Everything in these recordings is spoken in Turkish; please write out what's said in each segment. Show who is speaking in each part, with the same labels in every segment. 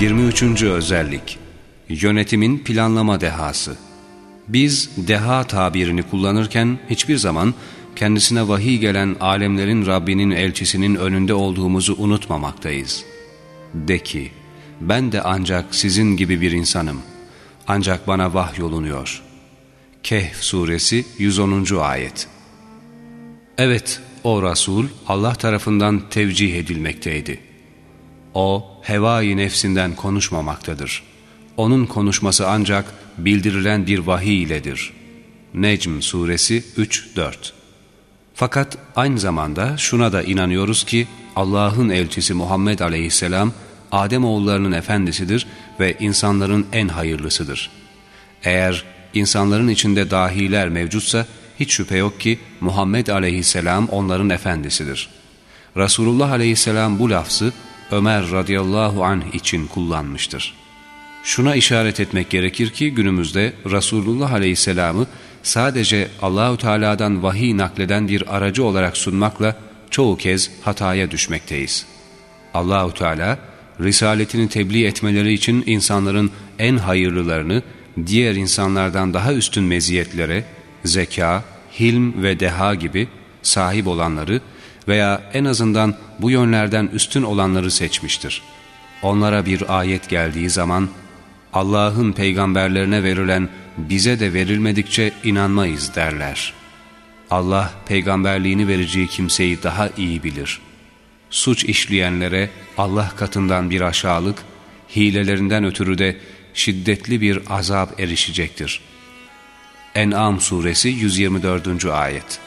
Speaker 1: 23. özellik Yönetimin planlama dehası Biz deha tabirini kullanırken hiçbir zaman kendisine vahiy gelen alemlerin Rabbinin elçisinin önünde olduğumuzu unutmamaktayız. De ki, ben de ancak sizin gibi bir insanım. Ancak bana vahyolunuyor. Kehf suresi 110. ayet Evet, o Resul Allah tarafından tevcih edilmekteydi. O, hevai nefsinden konuşmamaktadır. Onun konuşması ancak bildirilen bir vahiy iledir. Necm suresi 3-4 Fakat aynı zamanda şuna da inanıyoruz ki Allah'ın elçisi Muhammed aleyhisselam Adem oğullarının efendisidir ve insanların en hayırlısıdır. Eğer insanların içinde dahiler mevcutsa hiç şüphe yok ki Muhammed aleyhisselam onların efendisidir. Resulullah aleyhisselam bu lafzı Ömer radıyallahu anh için kullanmıştır. Şuna işaret etmek gerekir ki günümüzde Resulullah aleyhisselamı sadece Allahü Teala'dan vahiy nakleden bir aracı olarak sunmakla çoğu kez hataya düşmekteyiz. Allahü Teala risaletini tebliğ etmeleri için insanların en hayırlılarını diğer insanlardan daha üstün meziyetlere, zeka, hilm ve deha gibi sahip olanları veya en azından bu yönlerden üstün olanları seçmiştir. Onlara bir ayet geldiği zaman Allah'ın peygamberlerine verilen bize de verilmedikçe inanmayız derler. Allah peygamberliğini vereceği kimseyi daha iyi bilir. Suç işleyenlere Allah katından bir aşağılık, hilelerinden ötürü de şiddetli bir azap erişecektir. En'am suresi 124. ayet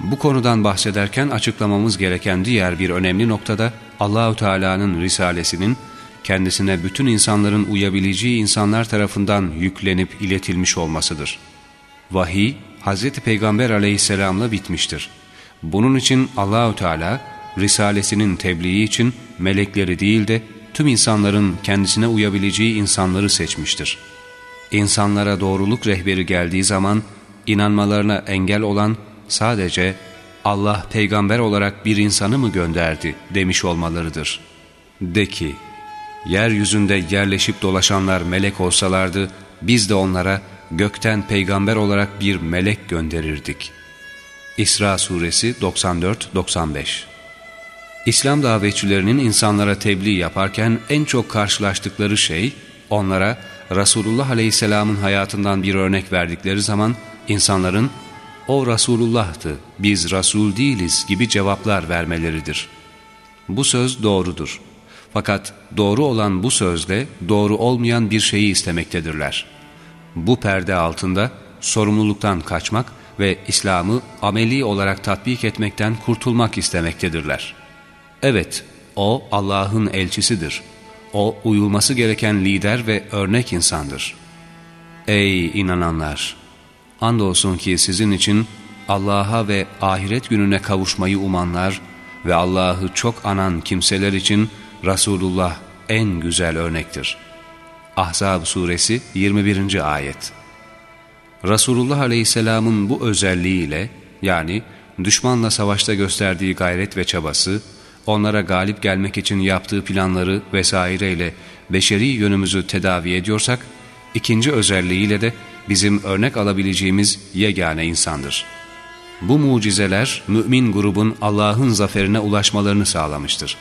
Speaker 1: bu konudan bahsederken açıklamamız gereken diğer bir önemli noktada Allahü Teala'nın risalesinin kendisine bütün insanların uyabileceği insanlar tarafından yüklenip iletilmiş olmasıdır. Vahiy Hz. Peygamber aleyhisselamla bitmiştir. Bunun için Allahü Teala risalesinin tebliği için melekleri değil de tüm insanların kendisine uyabileceği insanları seçmiştir. İnsanlara doğruluk rehberi geldiği zaman inanmalarına engel olan sadece Allah peygamber olarak bir insanı mı gönderdi demiş olmalarıdır. De ki, yeryüzünde yerleşip dolaşanlar melek olsalardı, biz de onlara gökten peygamber olarak bir melek gönderirdik. İsra suresi 94-95 İslam davetçilerinin insanlara tebliğ yaparken en çok karşılaştıkları şey, onlara Resulullah Aleyhisselam'ın hayatından bir örnek verdikleri zaman insanların o Resulullah'tı, biz Resul değiliz gibi cevaplar vermeleridir. Bu söz doğrudur. Fakat doğru olan bu sözde doğru olmayan bir şeyi istemektedirler. Bu perde altında sorumluluktan kaçmak ve İslam'ı ameli olarak tatbik etmekten kurtulmak istemektedirler. Evet, o Allah'ın elçisidir. O uyulması gereken lider ve örnek insandır. Ey inananlar! Andolsun ki sizin için Allah'a ve ahiret gününe kavuşmayı umanlar ve Allah'ı çok anan kimseler için Resulullah en güzel örnektir. Ahzab suresi 21. ayet Resulullah aleyhisselamın bu özelliğiyle yani düşmanla savaşta gösterdiği gayret ve çabası, onlara galip gelmek için yaptığı planları vesaireyle beşeri yönümüzü tedavi ediyorsak, ikinci özelliğiyle de bizim örnek alabileceğimiz yegane insandır. Bu mucizeler mümin grubun Allah'ın zaferine ulaşmalarını sağlamıştır.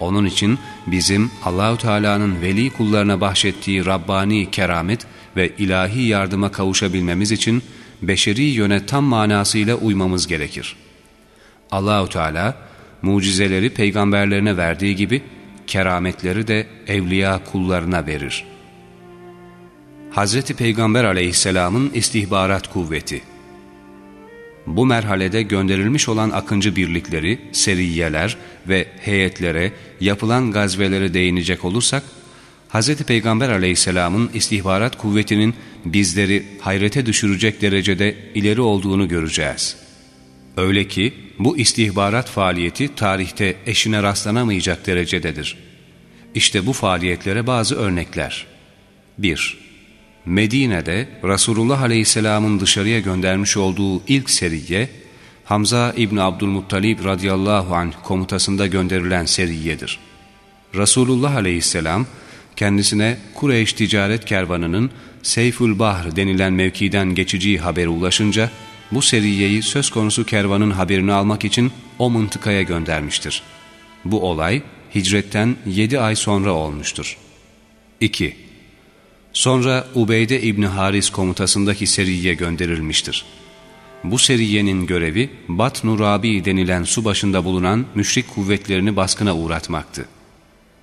Speaker 1: Onun için bizim Allahü Teala'nın veli kullarına bahşettiği Rabbani keramet ve ilahi yardıma kavuşabilmemiz için beşeri yöne tam manasıyla uymamız gerekir. Allahü Teala mucizeleri peygamberlerine verdiği gibi kerametleri de evliya kullarına verir.'' Hz. Peygamber aleyhisselamın istihbarat kuvveti Bu merhalede gönderilmiş olan akıncı birlikleri, seriyeler ve heyetlere, yapılan gazvelere değinecek olursak, Hz. Peygamber aleyhisselamın istihbarat kuvvetinin bizleri hayrete düşürecek derecede ileri olduğunu göreceğiz. Öyle ki bu istihbarat faaliyeti tarihte eşine rastlanamayacak derecededir. İşte bu faaliyetlere bazı örnekler. 1- Medine'de Resulullah Aleyhisselam'ın dışarıya göndermiş olduğu ilk seriye, Hamza İbni Abdülmuttalib radıyallahu anh komutasında gönderilen seriyedir. Resulullah aleyhisselam kendisine Kureyş ticaret kervanının Seyfül Bahr denilen mevkiden geçici haberi ulaşınca bu seriyeyi söz konusu kervanın haberini almak için o mıntıkaya göndermiştir. Bu olay hicretten 7 ay sonra olmuştur. 2. Sonra Ubeyde İbni Haris komutasındaki seriye gönderilmiştir. Bu seriyenin görevi Bat-nu Rabi denilen su başında bulunan müşrik kuvvetlerini baskına uğratmaktı.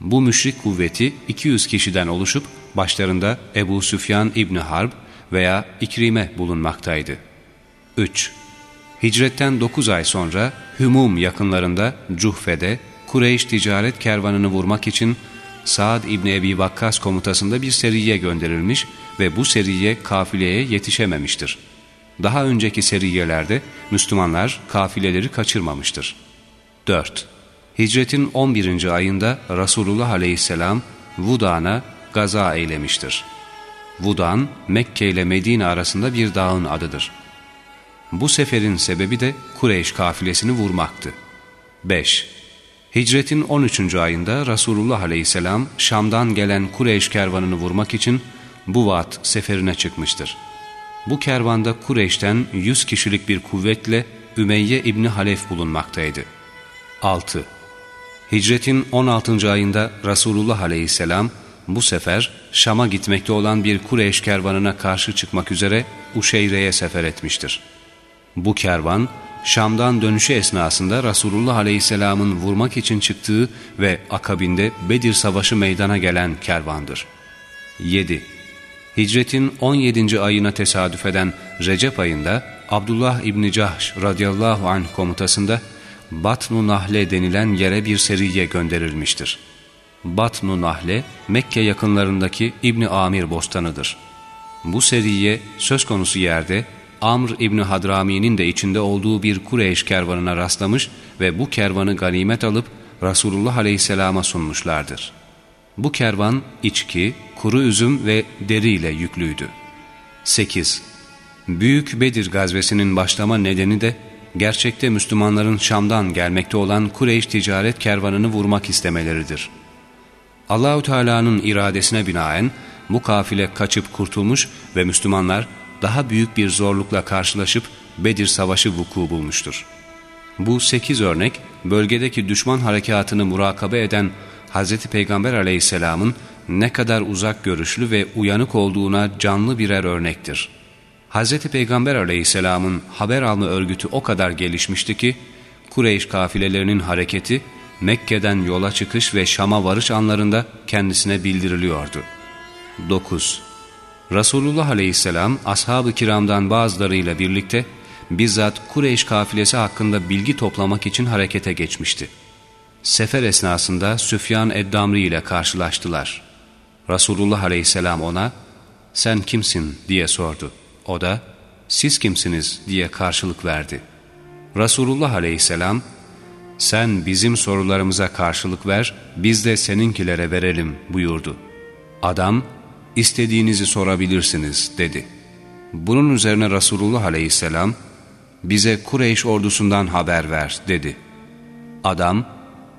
Speaker 1: Bu müşrik kuvveti 200 kişiden oluşup başlarında Ebu Süfyan İbni Harb veya İkrime bulunmaktaydı. 3. Hicretten 9 ay sonra Hümum yakınlarında Cuhfe'de Kureyş ticaret kervanını vurmak için Saad İbni Ebi Vakkas komutasında bir seriye gönderilmiş ve bu seriye kafileye yetişememiştir. Daha önceki seriyelerde Müslümanlar kafileleri kaçırmamıştır. 4. Hicretin 11. ayında Resulullah aleyhisselam Vudan'a gaza eylemiştir. Vudan, Mekke ile Medine arasında bir dağın adıdır. Bu seferin sebebi de Kureyş kafilesini vurmaktı. 5. Hicretin 13. ayında Resulullah aleyhisselam Şam'dan gelen Kureyş kervanını vurmak için Buvat seferine çıkmıştır. Bu kervanda Kureyş'ten 100 kişilik bir kuvvetle Ümeyye İbni Halef bulunmaktaydı. 6. Hicretin 16. ayında Resulullah aleyhisselam bu sefer Şam'a gitmekte olan bir Kureyş kervanına karşı çıkmak üzere Uşeyre'ye sefer etmiştir. Bu kervan Şam'dan dönüşü esnasında Resulullah Aleyhisselam'ın vurmak için çıktığı ve akabinde Bedir Savaşı meydana gelen kervandır. 7. Hicretin 17. ayına tesadüf eden Recep ayında Abdullah İbni Cahş radıyallahu anh komutasında Batnu Nahle denilen yere bir seriye gönderilmiştir. Batnu Nahle, Mekke yakınlarındaki İbni Amir bostanıdır. Bu seriye söz konusu yerde Amr İbni Hadrami'nin de içinde olduğu bir Kureyş kervanına rastlamış ve bu kervanı ganimet alıp Resulullah Aleyhisselam'a sunmuşlardır. Bu kervan içki, kuru üzüm ve deri ile yüklüydü. 8. Büyük Bedir gazvesinin başlama nedeni de gerçekte Müslümanların Şam'dan gelmekte olan Kureyş ticaret kervanını vurmak istemeleridir. Allahü Teala'nın iradesine binaen bu kafile kaçıp kurtulmuş ve Müslümanlar daha büyük bir zorlukla karşılaşıp Bedir Savaşı vuku bulmuştur. Bu sekiz örnek bölgedeki düşman harekatını murakabe eden Hz. Peygamber aleyhisselamın ne kadar uzak görüşlü ve uyanık olduğuna canlı birer örnektir. Hz. Peygamber aleyhisselamın haber alma örgütü o kadar gelişmişti ki, Kureyş kafilelerinin hareketi Mekke'den yola çıkış ve Şam'a varış anlarında kendisine bildiriliyordu. 9. Resulullah aleyhisselam ashab-ı kiramdan bazılarıyla birlikte bizzat Kureyş kafilesi hakkında bilgi toplamak için harekete geçmişti. Sefer esnasında Süfyan Eddamri ile karşılaştılar. Resulullah aleyhisselam ona sen kimsin diye sordu. O da siz kimsiniz diye karşılık verdi. Resulullah aleyhisselam sen bizim sorularımıza karşılık ver biz de seninkilere verelim buyurdu. Adam istediğinizi sorabilirsiniz dedi. Bunun üzerine Resulullah aleyhisselam bize Kureyş ordusundan haber ver dedi. Adam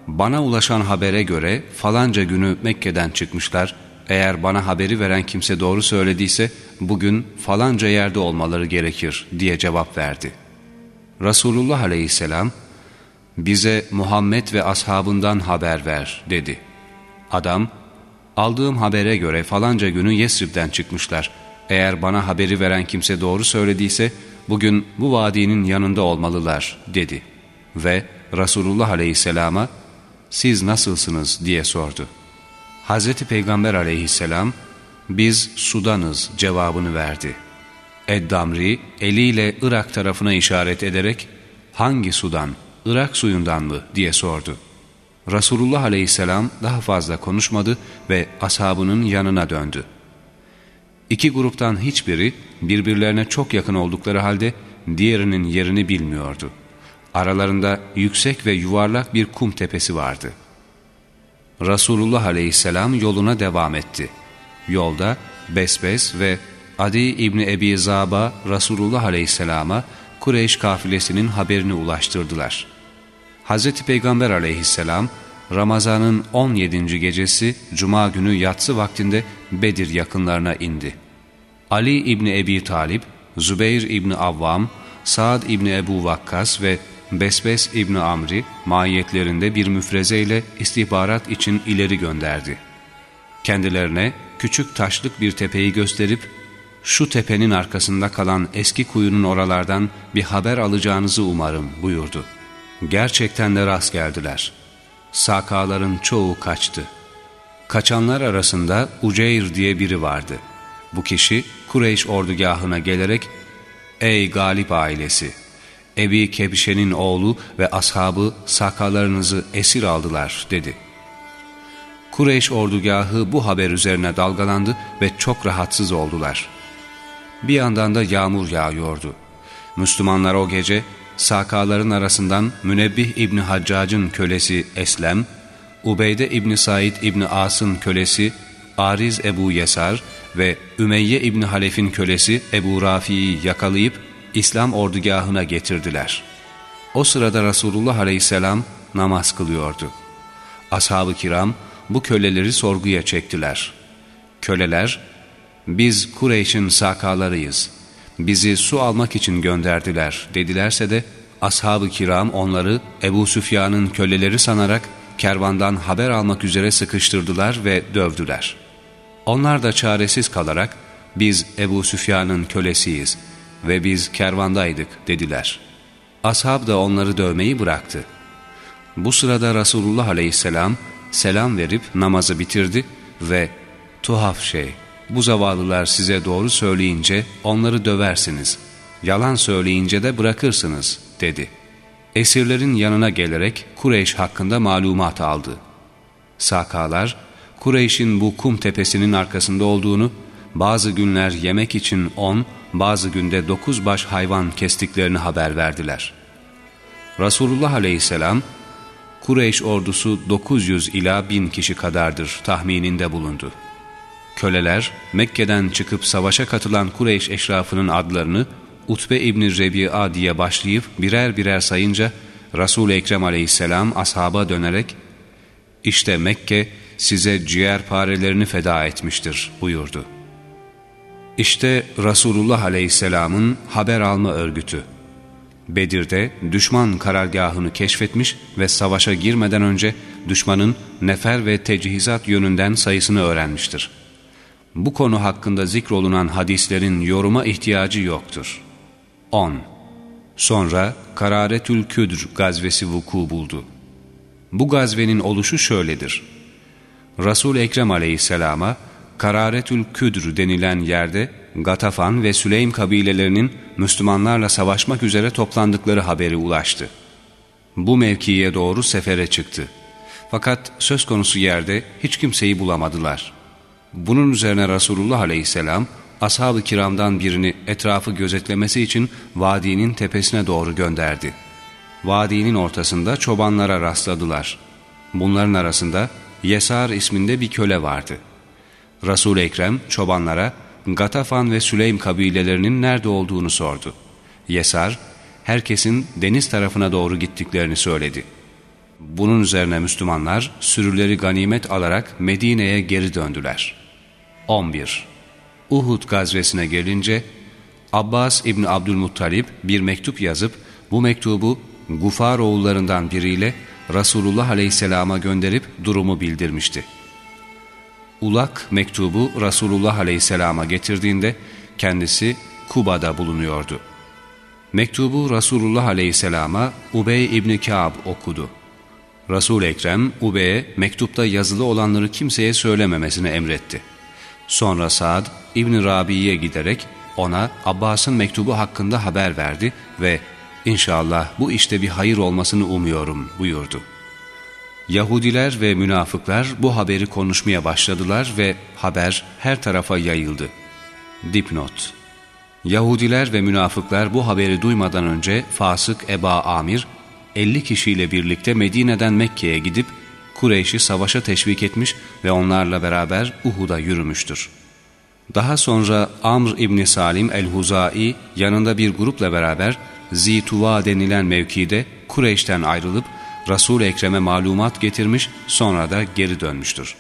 Speaker 1: bana ulaşan habere göre falanca günü Mekke'den çıkmışlar. Eğer bana haberi veren kimse doğru söylediyse bugün falanca yerde olmaları gerekir diye cevap verdi. Resulullah aleyhisselam bize Muhammed ve ashabından haber ver dedi. Adam Aldığım habere göre falanca günü Yesrib'den çıkmışlar. Eğer bana haberi veren kimse doğru söylediyse bugün bu vadinin yanında olmalılar dedi. Ve Resulullah aleyhisselama siz nasılsınız diye sordu. Hazreti Peygamber aleyhisselam biz Sudan'ız cevabını verdi. Eddamri eliyle Irak tarafına işaret ederek hangi sudan, Irak suyundan mı diye sordu. Resulullah aleyhisselam daha fazla konuşmadı ve ashabının yanına döndü. İki gruptan hiçbiri birbirlerine çok yakın oldukları halde diğerinin yerini bilmiyordu. Aralarında yüksek ve yuvarlak bir kum tepesi vardı. Resulullah aleyhisselam yoluna devam etti. Yolda Besbes ve Adi İbni Ebi Zaba Resulullah aleyhisselama Kureyş kafilesinin haberini ulaştırdılar. Hz. Peygamber aleyhisselam Ramazan'ın 17. gecesi Cuma günü yatsı vaktinde Bedir yakınlarına indi. Ali İbni Ebi Talip, Zübeyir İbni Avvam, Saad İbni Ebu Vakkas ve Besbes İbni Amri mahiyetlerinde bir müfrezeyle istihbarat için ileri gönderdi. Kendilerine küçük taşlık bir tepeyi gösterip şu tepenin arkasında kalan eski kuyunun oralardan bir haber alacağınızı umarım buyurdu. Gerçekten de rast geldiler. Sakaların çoğu kaçtı. Kaçanlar arasında Uceyr diye biri vardı. Bu kişi Kureyş ordugahına gelerek ''Ey galip ailesi! Ebi Kebişe'nin oğlu ve ashabı sakalarınızı esir aldılar.'' dedi. Kureyş ordugahı bu haber üzerine dalgalandı ve çok rahatsız oldular. Bir yandan da yağmur yağıyordu. Müslümanlar o gece sakaların arasından Münebbih İbni Haccac'ın kölesi Eslem, Ubeyde İbni Said İbni As'ın kölesi Ariz Ebu Yesar ve Ümeyye İbni Halef'in kölesi Ebu Rafi'yi yakalayıp İslam ordugahına getirdiler. O sırada Resulullah Aleyhisselam namaz kılıyordu. Ashab-ı kiram bu köleleri sorguya çektiler. Köleler, biz Kureyş'in sakalarıyız, bizi su almak için gönderdiler dedilerse de ashab-ı kiram onları Ebu Süfyan'ın köleleri sanarak kervandan haber almak üzere sıkıştırdılar ve dövdüler. Onlar da çaresiz kalarak biz Ebu Süfyan'ın kölesiyiz ve biz kervandaydık dediler. Ashab da onları dövmeyi bıraktı. Bu sırada Resulullah aleyhisselam selam verip namazı bitirdi ve tuhaf şey bu zavallılar size doğru söyleyince onları döversiniz, yalan söyleyince de bırakırsınız dedi. Esirlerin yanına gelerek Kureyş hakkında malumat aldı. Sakalar, Kureyş'in bu kum tepesinin arkasında olduğunu, bazı günler yemek için on, bazı günde dokuz baş hayvan kestiklerini haber verdiler. Resulullah aleyhisselam, Kureyş ordusu 900 ila 1000 kişi kadardır tahmininde bulundu. Köleler Mekke'den çıkıp savaşa katılan Kureyş eşrafının adlarını Utbe İbni Rebi'a diye başlayıp birer birer sayınca Resul-i Ekrem aleyhisselam ashaba dönerek işte Mekke size ciğer parelerini feda etmiştir buyurdu. İşte Resulullah aleyhisselamın haber alma örgütü. Bedir'de düşman karargahını keşfetmiş ve savaşa girmeden önce düşmanın nefer ve tecihizat yönünden sayısını öğrenmiştir. Bu konu hakkında zikrolunan hadislerin yoruma ihtiyacı yoktur. 10. Sonra Kararetül Küdr gazvesi vuku buldu. Bu gazvenin oluşu şöyledir. Resul Ekrem aleyhisselama Kararetül Küdr denilen yerde Gatafan ve Süleym kabilelerinin Müslümanlarla savaşmak üzere toplandıkları haberi ulaştı. Bu mevkiye doğru sefere çıktı. Fakat söz konusu yerde hiç kimseyi bulamadılar. Bunun üzerine Resulullah aleyhisselam ashab-ı kiramdan birini etrafı gözetlemesi için vadinin tepesine doğru gönderdi. Vadinin ortasında çobanlara rastladılar. Bunların arasında Yesar isminde bir köle vardı. Resul-i Ekrem çobanlara Gatafan ve Süleym kabilelerinin nerede olduğunu sordu. Yesar, herkesin deniz tarafına doğru gittiklerini söyledi. Bunun üzerine Müslümanlar sürüleri ganimet alarak Medine'ye geri döndüler. 11. Uhud gazvesine gelince Abbas İbni Abdülmuttalip bir mektup yazıp bu mektubu Gufar oğullarından biriyle Resulullah Aleyhisselam'a gönderip durumu bildirmişti. Ulak mektubu Resulullah Aleyhisselam'a getirdiğinde kendisi Kuba'da bulunuyordu. Mektubu Resulullah Aleyhisselam'a Ubey İbni Kâb okudu. resul Ekrem Ubey'e mektupta yazılı olanları kimseye söylememesini emretti. Sonra Saad İbni Rabi'ye giderek ona Abbas'ın mektubu hakkında haber verdi ve İnşallah bu işte bir hayır olmasını umuyorum buyurdu. Yahudiler ve münafıklar bu haberi konuşmaya başladılar ve haber her tarafa yayıldı. Dipnot Yahudiler ve münafıklar bu haberi duymadan önce fasık Eba Amir 50 kişiyle birlikte Medine'den Mekke'ye gidip Kureyş'i savaşa teşvik etmiş ve onlarla beraber Uhud'a yürümüştür. Daha sonra Amr İbni Salim el-Huzai yanında bir grupla beraber Zituva denilen mevkide Kureyş'ten ayrılıp resul Ekrem'e malumat getirmiş sonra da geri dönmüştür.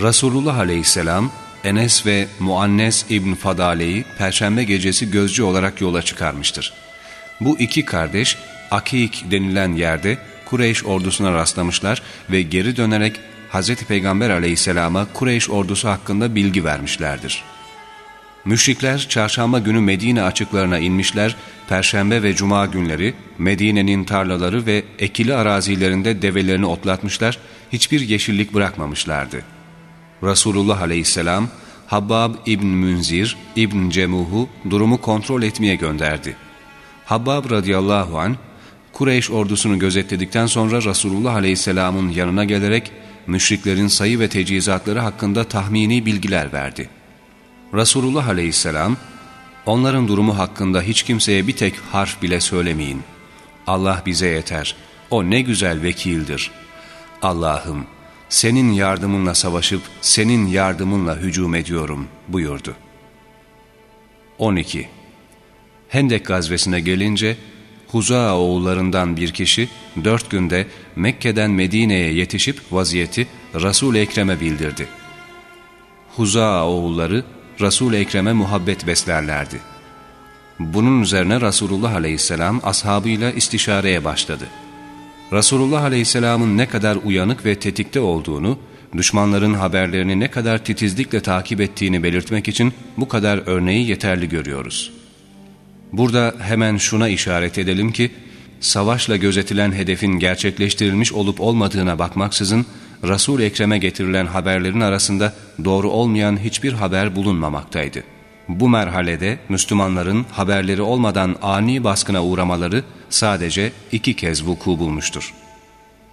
Speaker 1: Resulullah aleyhisselam Enes ve Muannes İbn Fadale'yi perşembe gecesi gözcü olarak yola çıkarmıştır. Bu iki kardeş Akik denilen yerde Kureyş ordusuna rastlamışlar ve geri dönerek Hz. Peygamber aleyhisselama Kureyş ordusu hakkında bilgi vermişlerdir. Müşrikler çarşamba günü Medine açıklarına inmişler, perşembe ve cuma günleri Medine'nin tarlaları ve ekili arazilerinde develerini otlatmışlar, hiçbir yeşillik bırakmamışlardı. Resulullah aleyhisselam, Habbab İbn Münzir, İbn Cemuh'u durumu kontrol etmeye gönderdi. Habbab radıyallahu an Kureyş ordusunu gözetledikten sonra Resulullah aleyhisselamın yanına gelerek müşriklerin sayı ve tecizatları hakkında tahmini bilgiler verdi. Resulullah aleyhisselam, onların durumu hakkında hiç kimseye bir tek harf bile söylemeyin. Allah bize yeter, o ne güzel vekildir. Allah'ım, senin yardımınla savaşıp senin yardımınla hücum ediyorum buyurdu. 12. Hendek gazvesine gelince, Huza oğullarından bir kişi dört günde Mekke'den Medine'ye yetişip vaziyeti Resul-i Ekrem'e bildirdi. Huza oğulları Resul-i Ekrem'e muhabbet beslerlerdi. Bunun üzerine Resulullah Aleyhisselam ashabıyla istişareye başladı. Resulullah Aleyhisselam'ın ne kadar uyanık ve tetikte olduğunu, düşmanların haberlerini ne kadar titizlikle takip ettiğini belirtmek için bu kadar örneği yeterli görüyoruz.'' Burada hemen şuna işaret edelim ki, savaşla gözetilen hedefin gerçekleştirilmiş olup olmadığına bakmaksızın, Resul-i Ekrem'e getirilen haberlerin arasında doğru olmayan hiçbir haber bulunmamaktaydı. Bu merhalede Müslümanların haberleri olmadan ani baskına uğramaları sadece iki kez vuku bulmuştur.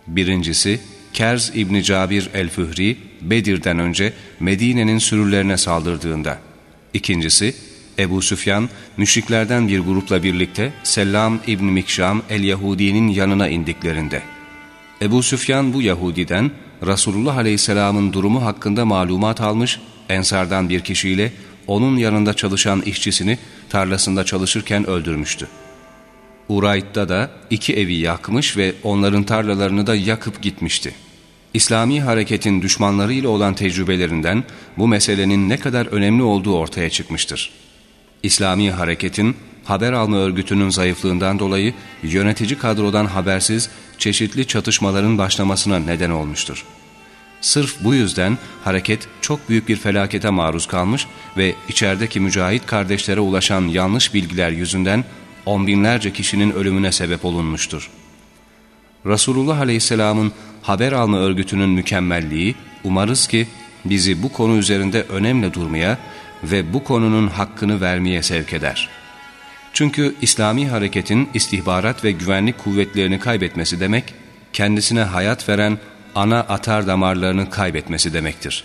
Speaker 1: Birincisi, Kerz İbni Cabir el-Führi, Bedir'den önce Medine'nin sürülerine saldırdığında. İkincisi, Ebu Süfyan, müşriklerden bir grupla birlikte Selam İbn Mikşam el-Yahudi'nin yanına indiklerinde. Ebu Süfyan bu Yahudi'den Resulullah Aleyhisselam'ın durumu hakkında malumat almış, Ensardan bir kişiyle onun yanında çalışan işçisini tarlasında çalışırken öldürmüştü. Urayt'ta da iki evi yakmış ve onların tarlalarını da yakıp gitmişti. İslami hareketin düşmanlarıyla olan tecrübelerinden bu meselenin ne kadar önemli olduğu ortaya çıkmıştır. İslami hareketin haber alma örgütünün zayıflığından dolayı yönetici kadrodan habersiz çeşitli çatışmaların başlamasına neden olmuştur. Sırf bu yüzden hareket çok büyük bir felakete maruz kalmış ve içerideki mücahit kardeşlere ulaşan yanlış bilgiler yüzünden on binlerce kişinin ölümüne sebep olunmuştur. Resulullah Aleyhisselam'ın haber alma örgütünün mükemmelliği umarız ki bizi bu konu üzerinde önemli durmaya ve bu konunun hakkını vermeye sevk eder. Çünkü İslami hareketin istihbarat ve güvenlik kuvvetlerini kaybetmesi demek, kendisine hayat veren ana atar damarlarını kaybetmesi demektir.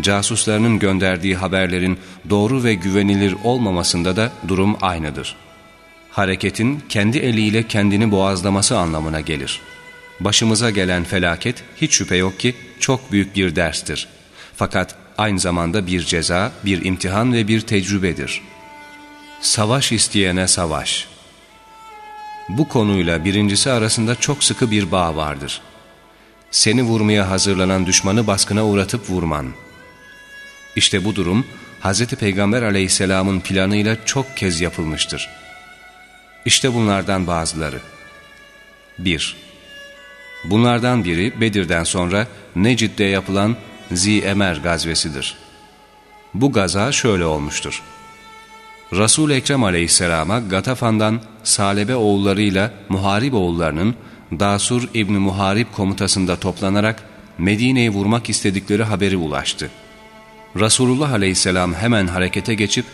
Speaker 1: Casuslarının gönderdiği haberlerin doğru ve güvenilir olmamasında da durum aynıdır. Hareketin kendi eliyle kendini boğazlaması anlamına gelir. Başımıza gelen felaket hiç şüphe yok ki çok büyük bir derstir. Fakat aynı zamanda bir ceza, bir imtihan ve bir tecrübedir. Savaş isteyene savaş. Bu konuyla birincisi arasında çok sıkı bir bağ vardır. Seni vurmaya hazırlanan düşmanı baskına uğratıp vurman. İşte bu durum Hz. Peygamber aleyhisselamın planıyla çok kez yapılmıştır. İşte bunlardan bazıları. 1. Bunlardan biri Bedir'den sonra Necid'de yapılan Zi-Emer gazvesidir. Bu gaza şöyle olmuştur. resul Ekrem aleyhisselama Gatafan'dan Salebe oğullarıyla Muharib oğullarının Dasur İbni Muharib komutasında toplanarak Medine'yi vurmak istedikleri haberi ulaştı. Resulullah aleyhisselam hemen harekete geçip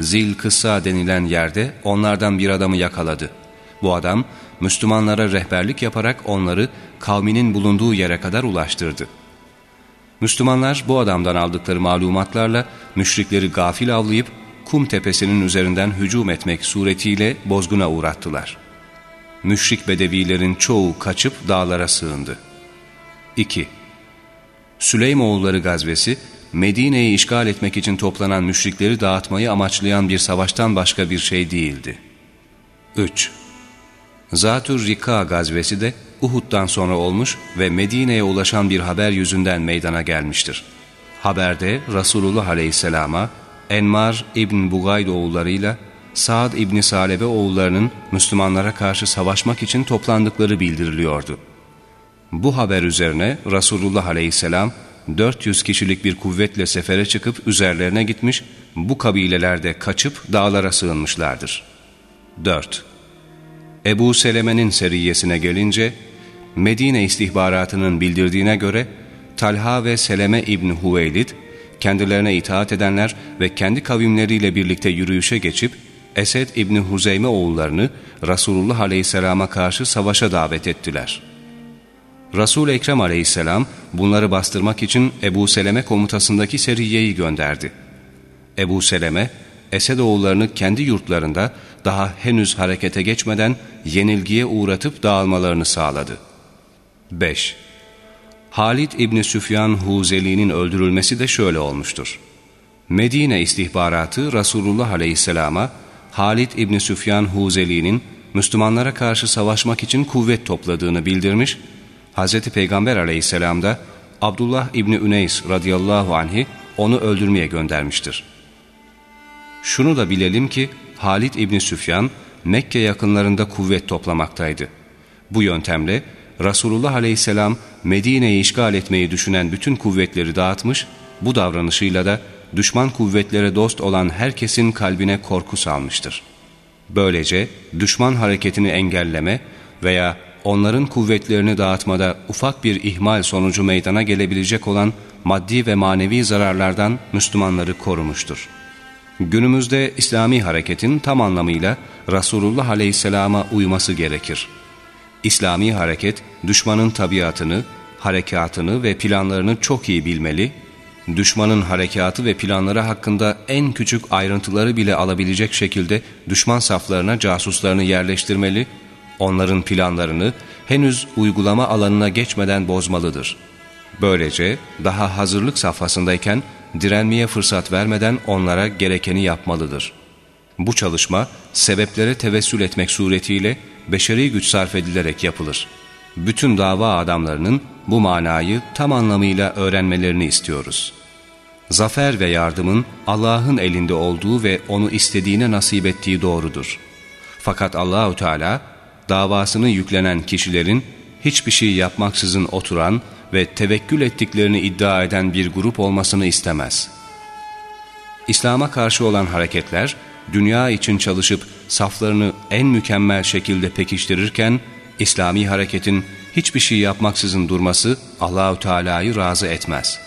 Speaker 1: Zil Kıssa denilen yerde onlardan bir adamı yakaladı. Bu adam Müslümanlara rehberlik yaparak onları kavminin bulunduğu yere kadar ulaştırdı. Müslümanlar bu adamdan aldıkları malumatlarla müşrikleri gafil avlayıp kum tepesinin üzerinden hücum etmek suretiyle bozguna uğrattılar. Müşrik bedevilerin çoğu kaçıp dağlara sığındı. 2. Süleymoğulları gazvesi Medine'yi işgal etmek için toplanan müşrikleri dağıtmayı amaçlayan bir savaştan başka bir şey değildi. 3. Zatür Rika gazvesi de Uhud'dan sonra olmuş ve Medine'ye ulaşan bir haber yüzünden meydana gelmiştir. Haberde Resulullah Aleyhisselam'a Enmar İbn Bugayd oğullarıyla Saad İbni Salebe oğullarının Müslümanlara karşı savaşmak için toplandıkları bildiriliyordu. Bu haber üzerine Resulullah Aleyhisselam 400 kişilik bir kuvvetle sefere çıkıp üzerlerine gitmiş, bu kabilelerde kaçıp dağlara sığınmışlardır. 4. Ebu Seleme'nin seriyesine gelince, Medine istihbaratının bildirdiğine göre Talha ve Seleme İbni Huveylid, kendilerine itaat edenler ve kendi kavimleriyle birlikte yürüyüşe geçip, Esed İbni Huzeyme oğullarını Resulullah Aleyhisselam'a karşı savaşa davet ettiler. Resul-i Ekrem Aleyhisselam bunları bastırmak için Ebu Seleme komutasındaki seriyeyi gönderdi. Ebu Seleme, Esed oğullarını kendi yurtlarında daha henüz harekete geçmeden yenilgiye uğratıp dağılmalarını sağladı. 5. Halid İbni Süfyan Huzeli'nin öldürülmesi de şöyle olmuştur. Medine istihbaratı Resulullah Aleyhisselam'a Halid İbni Süfyan Huzeli'nin Müslümanlara karşı savaşmak için kuvvet topladığını bildirmiş, Hz. Peygamber aleyhisselam da Abdullah İbni Üneys radıyallahu anhi onu öldürmeye göndermiştir. Şunu da bilelim ki Halid İbni Süfyan Mekke yakınlarında kuvvet toplamaktaydı. Bu yöntemle Resulullah aleyhisselam Medine'yi işgal etmeyi düşünen bütün kuvvetleri dağıtmış, bu davranışıyla da düşman kuvvetlere dost olan herkesin kalbine korku salmıştır. Böylece düşman hareketini engelleme veya onların kuvvetlerini dağıtmada ufak bir ihmal sonucu meydana gelebilecek olan maddi ve manevi zararlardan Müslümanları korumuştur. Günümüzde İslami hareketin tam anlamıyla Resulullah Aleyhisselam'a uyması gerekir. İslami hareket, düşmanın tabiatını, harekatını ve planlarını çok iyi bilmeli, düşmanın harekatı ve planları hakkında en küçük ayrıntıları bile alabilecek şekilde düşman saflarına casuslarını yerleştirmeli onların planlarını henüz uygulama alanına geçmeden bozmalıdır. Böylece daha hazırlık safhasındayken direnmeye fırsat vermeden onlara gerekeni yapmalıdır. Bu çalışma sebeplere tevessül etmek suretiyle beşeri güç sarf edilerek yapılır. Bütün dava adamlarının bu manayı tam anlamıyla öğrenmelerini istiyoruz. Zafer ve yardımın Allah'ın elinde olduğu ve onu istediğine nasip ettiği doğrudur. Fakat Allahü Teala davasını yüklenen kişilerin hiçbir şey yapmaksızın oturan ve tevekkül ettiklerini iddia eden bir grup olmasını istemez. İslam'a karşı olan hareketler, dünya için çalışıp saflarını en mükemmel şekilde pekiştirirken, İslami hareketin hiçbir şey yapmaksızın durması Allahü Teala'yı razı etmez.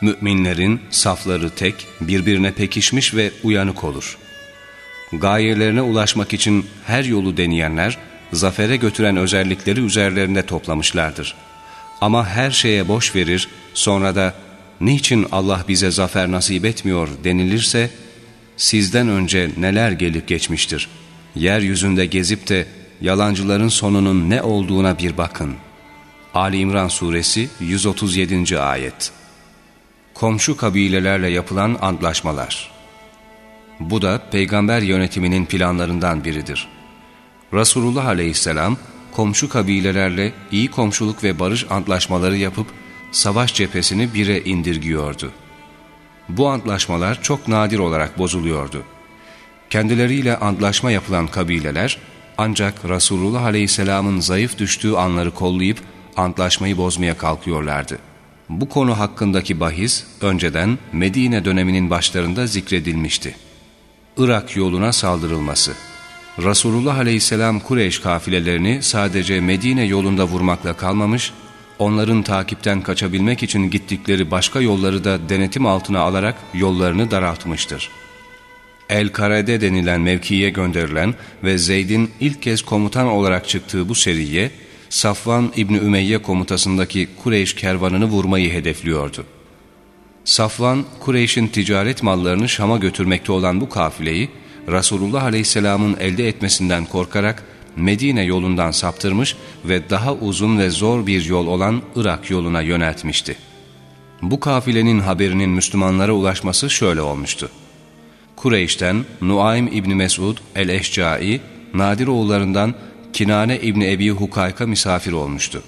Speaker 1: Müminlerin safları tek, birbirine pekişmiş ve uyanık olur. Gayelerine ulaşmak için her yolu deneyenler, zafere götüren özellikleri üzerlerinde toplamışlardır. Ama her şeye boş verir, sonra da niçin Allah bize zafer nasip etmiyor denilirse, sizden önce neler gelip geçmiştir. Yeryüzünde gezip de yalancıların sonunun ne olduğuna bir bakın. Ali İmran Suresi 137. Ayet Komşu kabilelerle yapılan antlaşmalar Bu da peygamber yönetiminin planlarından biridir. Resulullah aleyhisselam komşu kabilelerle iyi komşuluk ve barış antlaşmaları yapıp savaş cephesini bire indirgiyordu. Bu antlaşmalar çok nadir olarak bozuluyordu. Kendileriyle antlaşma yapılan kabileler ancak Resulullah aleyhisselamın zayıf düştüğü anları kollayıp antlaşmayı bozmaya kalkıyorlardı. Bu konu hakkındaki bahis önceden Medine döneminin başlarında zikredilmişti. Irak yoluna saldırılması Resulullah aleyhisselam Kureyş kafilelerini sadece Medine yolunda vurmakla kalmamış, onların takipten kaçabilmek için gittikleri başka yolları da denetim altına alarak yollarını daraltmıştır. El-Karade denilen mevkiye gönderilen ve Zeyd'in ilk kez komutan olarak çıktığı bu seriye, Safvan İbni Ümeyye komutasındaki Kureyş kervanını vurmayı hedefliyordu. Safvan, Kureyş'in ticaret mallarını Şam'a götürmekte olan bu kafileyi, Resulullah Aleyhisselam'ın elde etmesinden korkarak Medine yolundan saptırmış ve daha uzun ve zor bir yol olan Irak yoluna yöneltmişti. Bu kafilenin haberinin Müslümanlara ulaşması şöyle olmuştu. Kureyş'ten Nuaym İbni Mesud el-Eşcai, Nadir oğullarından Kinane İbni Ebi Hukayk'a misafir olmuştu.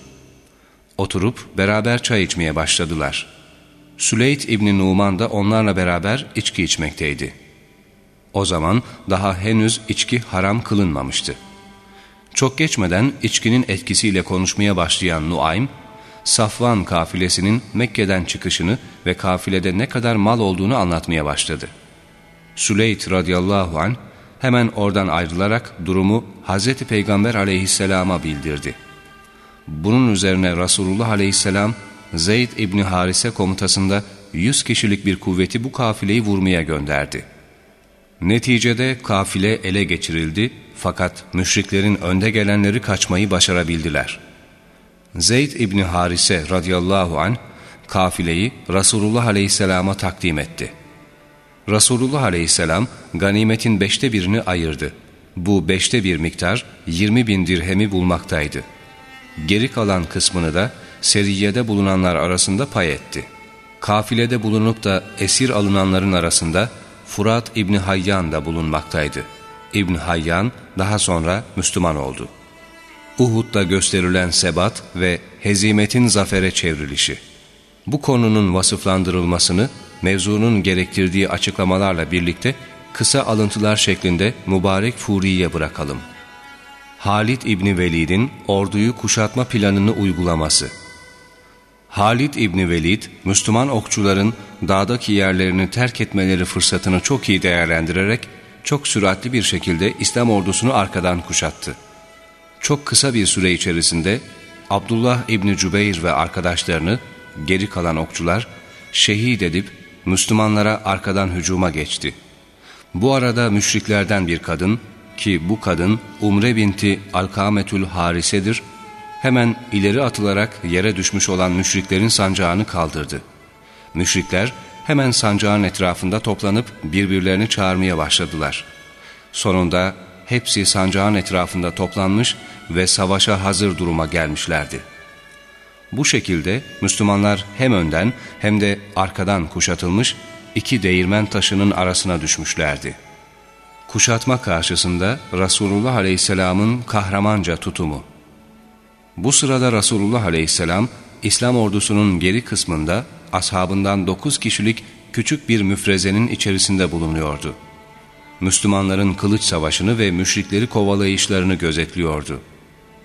Speaker 1: Oturup beraber çay içmeye başladılar. Süleyt İbni Numan da onlarla beraber içki içmekteydi. O zaman daha henüz içki haram kılınmamıştı. Çok geçmeden içkinin etkisiyle konuşmaya başlayan Nuaym, Safvan kafilesinin Mekke'den çıkışını ve kafilede ne kadar mal olduğunu anlatmaya başladı. Süleyt radıyallahu an hemen oradan ayrılarak durumu Hz. Peygamber aleyhisselama bildirdi. Bunun üzerine Resulullah aleyhisselam Zeyd İbni Harise komutasında 100 kişilik bir kuvveti bu kafileyi vurmaya gönderdi. Neticede kafile ele geçirildi fakat müşriklerin önde gelenleri kaçmayı başarabildiler. Zeyd İbni Harise radıyallahu an kafileyi Resulullah aleyhisselama takdim etti. Resulullah aleyhisselam ganimetin beşte birini ayırdı. Bu beşte bir miktar 20 bin dirhemi bulmaktaydı. Geri kalan kısmını da seriyede bulunanlar arasında pay etti. Kafilede bulunup da esir alınanların arasında Furat İbni Hayyan da bulunmaktaydı. İbn Hayyan daha sonra Müslüman oldu. Uhud'da gösterilen sebat ve hezimetin zafere çevrilişi. Bu konunun vasıflandırılmasını mevzunun gerektirdiği açıklamalarla birlikte kısa alıntılar şeklinde mübarek Furi'ye bırakalım. Halid İbni Velid'in orduyu kuşatma planını uygulaması Halid İbni Velid, Müslüman okçuların dağdaki yerlerini terk etmeleri fırsatını çok iyi değerlendirerek çok süratli bir şekilde İslam ordusunu arkadan kuşattı. Çok kısa bir süre içerisinde Abdullah İbni Cübeyr ve arkadaşlarını geri kalan okçular şehit edip Müslümanlara arkadan hücuma geçti. Bu arada müşriklerden bir kadın ki bu kadın Umre binti Alkametül Harise'dir, hemen ileri atılarak yere düşmüş olan müşriklerin sancağını kaldırdı. Müşrikler hemen sancağın etrafında toplanıp birbirlerini çağırmaya başladılar. Sonunda hepsi sancağın etrafında toplanmış ve savaşa hazır duruma gelmişlerdi. Bu şekilde Müslümanlar hem önden hem de arkadan kuşatılmış iki değirmen taşının arasına düşmüşlerdi. Kuşatma karşısında Resulullah Aleyhisselam'ın kahramanca tutumu. Bu sırada Resulullah Aleyhisselam İslam ordusunun geri kısmında ashabından dokuz kişilik küçük bir müfrezenin içerisinde bulunuyordu. Müslümanların kılıç savaşını ve müşrikleri kovalayışlarını gözetliyordu.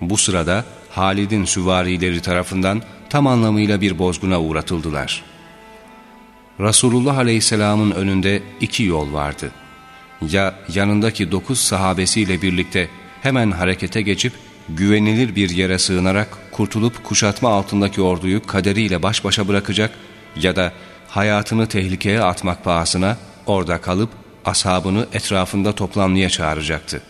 Speaker 1: Bu sırada Halid'in süvarileri tarafından tam anlamıyla bir bozguna uğratıldılar. Resulullah Aleyhisselam'ın önünde iki yol vardı. Ya yanındaki dokuz sahabesiyle birlikte hemen harekete geçip güvenilir bir yere sığınarak kurtulup kuşatma altındaki orduyu kaderiyle baş başa bırakacak ya da hayatını tehlikeye atmak pahasına orada kalıp ashabını etrafında toplanmaya çağıracaktı.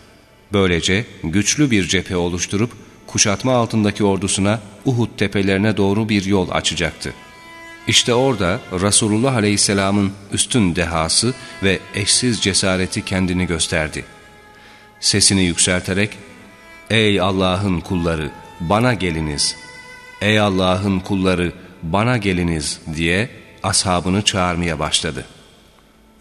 Speaker 1: Böylece güçlü bir cephe oluşturup kuşatma altındaki ordusuna Uhud tepelerine doğru bir yol açacaktı. İşte orada Resulullah Aleyhisselam'ın üstün dehası ve eşsiz cesareti kendini gösterdi. Sesini yükselterek, ''Ey Allah'ın kulları, bana geliniz! Ey Allah'ın kulları, bana geliniz!'' diye ashabını çağırmaya başladı.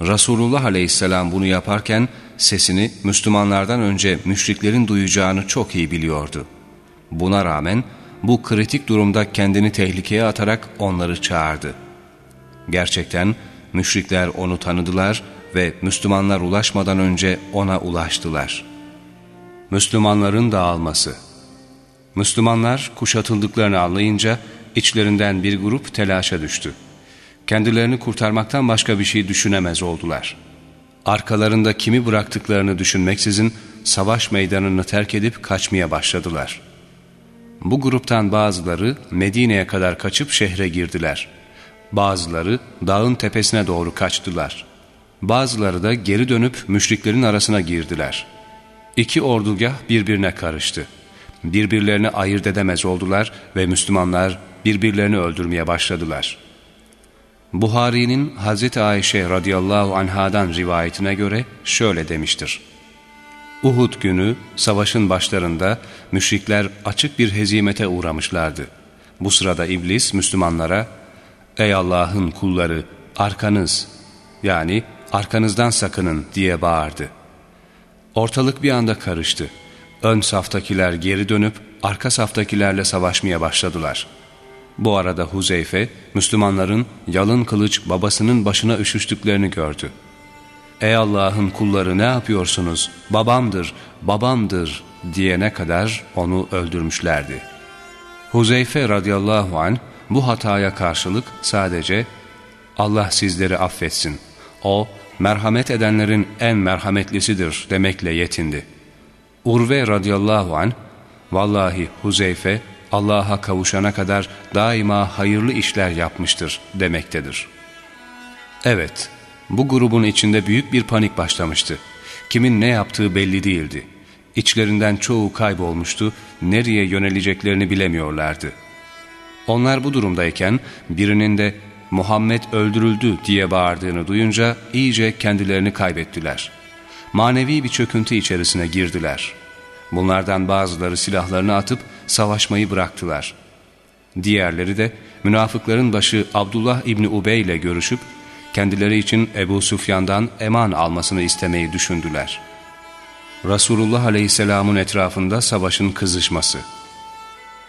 Speaker 1: Resulullah Aleyhisselam bunu yaparken sesini Müslümanlardan önce müşriklerin duyacağını çok iyi biliyordu. Buna rağmen bu kritik durumda kendini tehlikeye atarak onları çağırdı. Gerçekten müşrikler onu tanıdılar ve Müslümanlar ulaşmadan önce ona ulaştılar. Müslümanların dağılması Müslümanlar kuşatıldıklarını anlayınca içlerinden bir grup telaşa düştü. Kendilerini kurtarmaktan başka bir şey düşünemez oldular. Arkalarında kimi bıraktıklarını düşünmeksizin savaş meydanını terk edip kaçmaya başladılar.'' Bu gruptan bazıları Medine'ye kadar kaçıp şehre girdiler. Bazıları dağın tepesine doğru kaçtılar. Bazıları da geri dönüp müşriklerin arasına girdiler. İki ordugah birbirine karıştı. Birbirlerini ayırt edemez oldular ve Müslümanlar birbirlerini öldürmeye başladılar. Buhari'nin Hz. Ayşe radıyallahu anhadan rivayetine göre şöyle demiştir. Uhud günü savaşın başlarında müşrikler açık bir hezimete uğramışlardı. Bu sırada iblis Müslümanlara Ey Allah'ın kulları arkanız yani arkanızdan sakının diye bağırdı. Ortalık bir anda karıştı. Ön saftakiler geri dönüp arka saftakilerle savaşmaya başladılar. Bu arada Huzeyfe, Müslümanların yalın kılıç babasının başına üşüştüklerini gördü. ''Ey Allah'ın kulları ne yapıyorsunuz? Babamdır, babamdır.'' diyene kadar onu öldürmüşlerdi. Huzeyfe radıyallahu anh bu hataya karşılık sadece ''Allah sizleri affetsin, o merhamet edenlerin en merhametlisidir.'' demekle yetindi. Urve radıyallahu anh Vallahi Huzeyfe Allah'a kavuşana kadar daima hayırlı işler yapmıştır demektedir. Evet, bu grubun içinde büyük bir panik başlamıştı. Kimin ne yaptığı belli değildi. İçlerinden çoğu kaybolmuştu, nereye yöneleceklerini bilemiyorlardı. Onlar bu durumdayken birinin de Muhammed öldürüldü diye bağırdığını duyunca iyice kendilerini kaybettiler. Manevi bir çöküntü içerisine girdiler.'' Bunlardan bazıları silahlarını atıp savaşmayı bıraktılar. Diğerleri de münafıkların başı Abdullah İbni Ubey ile görüşüp kendileri için Ebu Sufyan'dan eman almasını istemeyi düşündüler. Resulullah Aleyhisselam'ın etrafında savaşın kızışması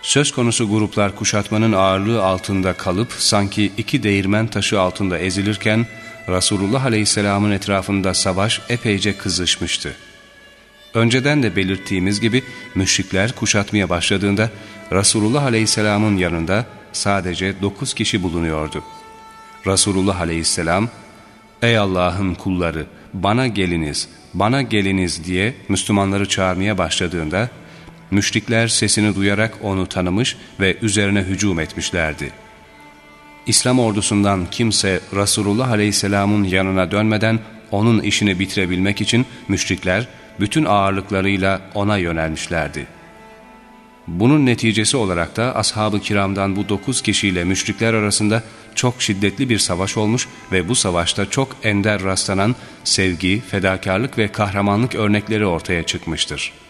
Speaker 1: Söz konusu gruplar kuşatmanın ağırlığı altında kalıp sanki iki değirmen taşı altında ezilirken Resulullah Aleyhisselam'ın etrafında savaş epeyce kızışmıştı. Önceden de belirttiğimiz gibi müşrikler kuşatmaya başladığında Resulullah Aleyhisselam'ın yanında sadece dokuz kişi bulunuyordu. Resulullah Aleyhisselam, ''Ey Allah'ın kulları bana geliniz, bana geliniz'' diye Müslümanları çağırmaya başladığında müşrikler sesini duyarak onu tanımış ve üzerine hücum etmişlerdi. İslam ordusundan kimse Resulullah Aleyhisselam'ın yanına dönmeden onun işini bitirebilmek için müşrikler bütün ağırlıklarıyla ona yönelmişlerdi. Bunun neticesi olarak da ashab-ı kiramdan bu dokuz kişiyle müşrikler arasında çok şiddetli bir savaş olmuş ve bu savaşta çok ender rastlanan sevgi, fedakarlık ve kahramanlık örnekleri ortaya çıkmıştır.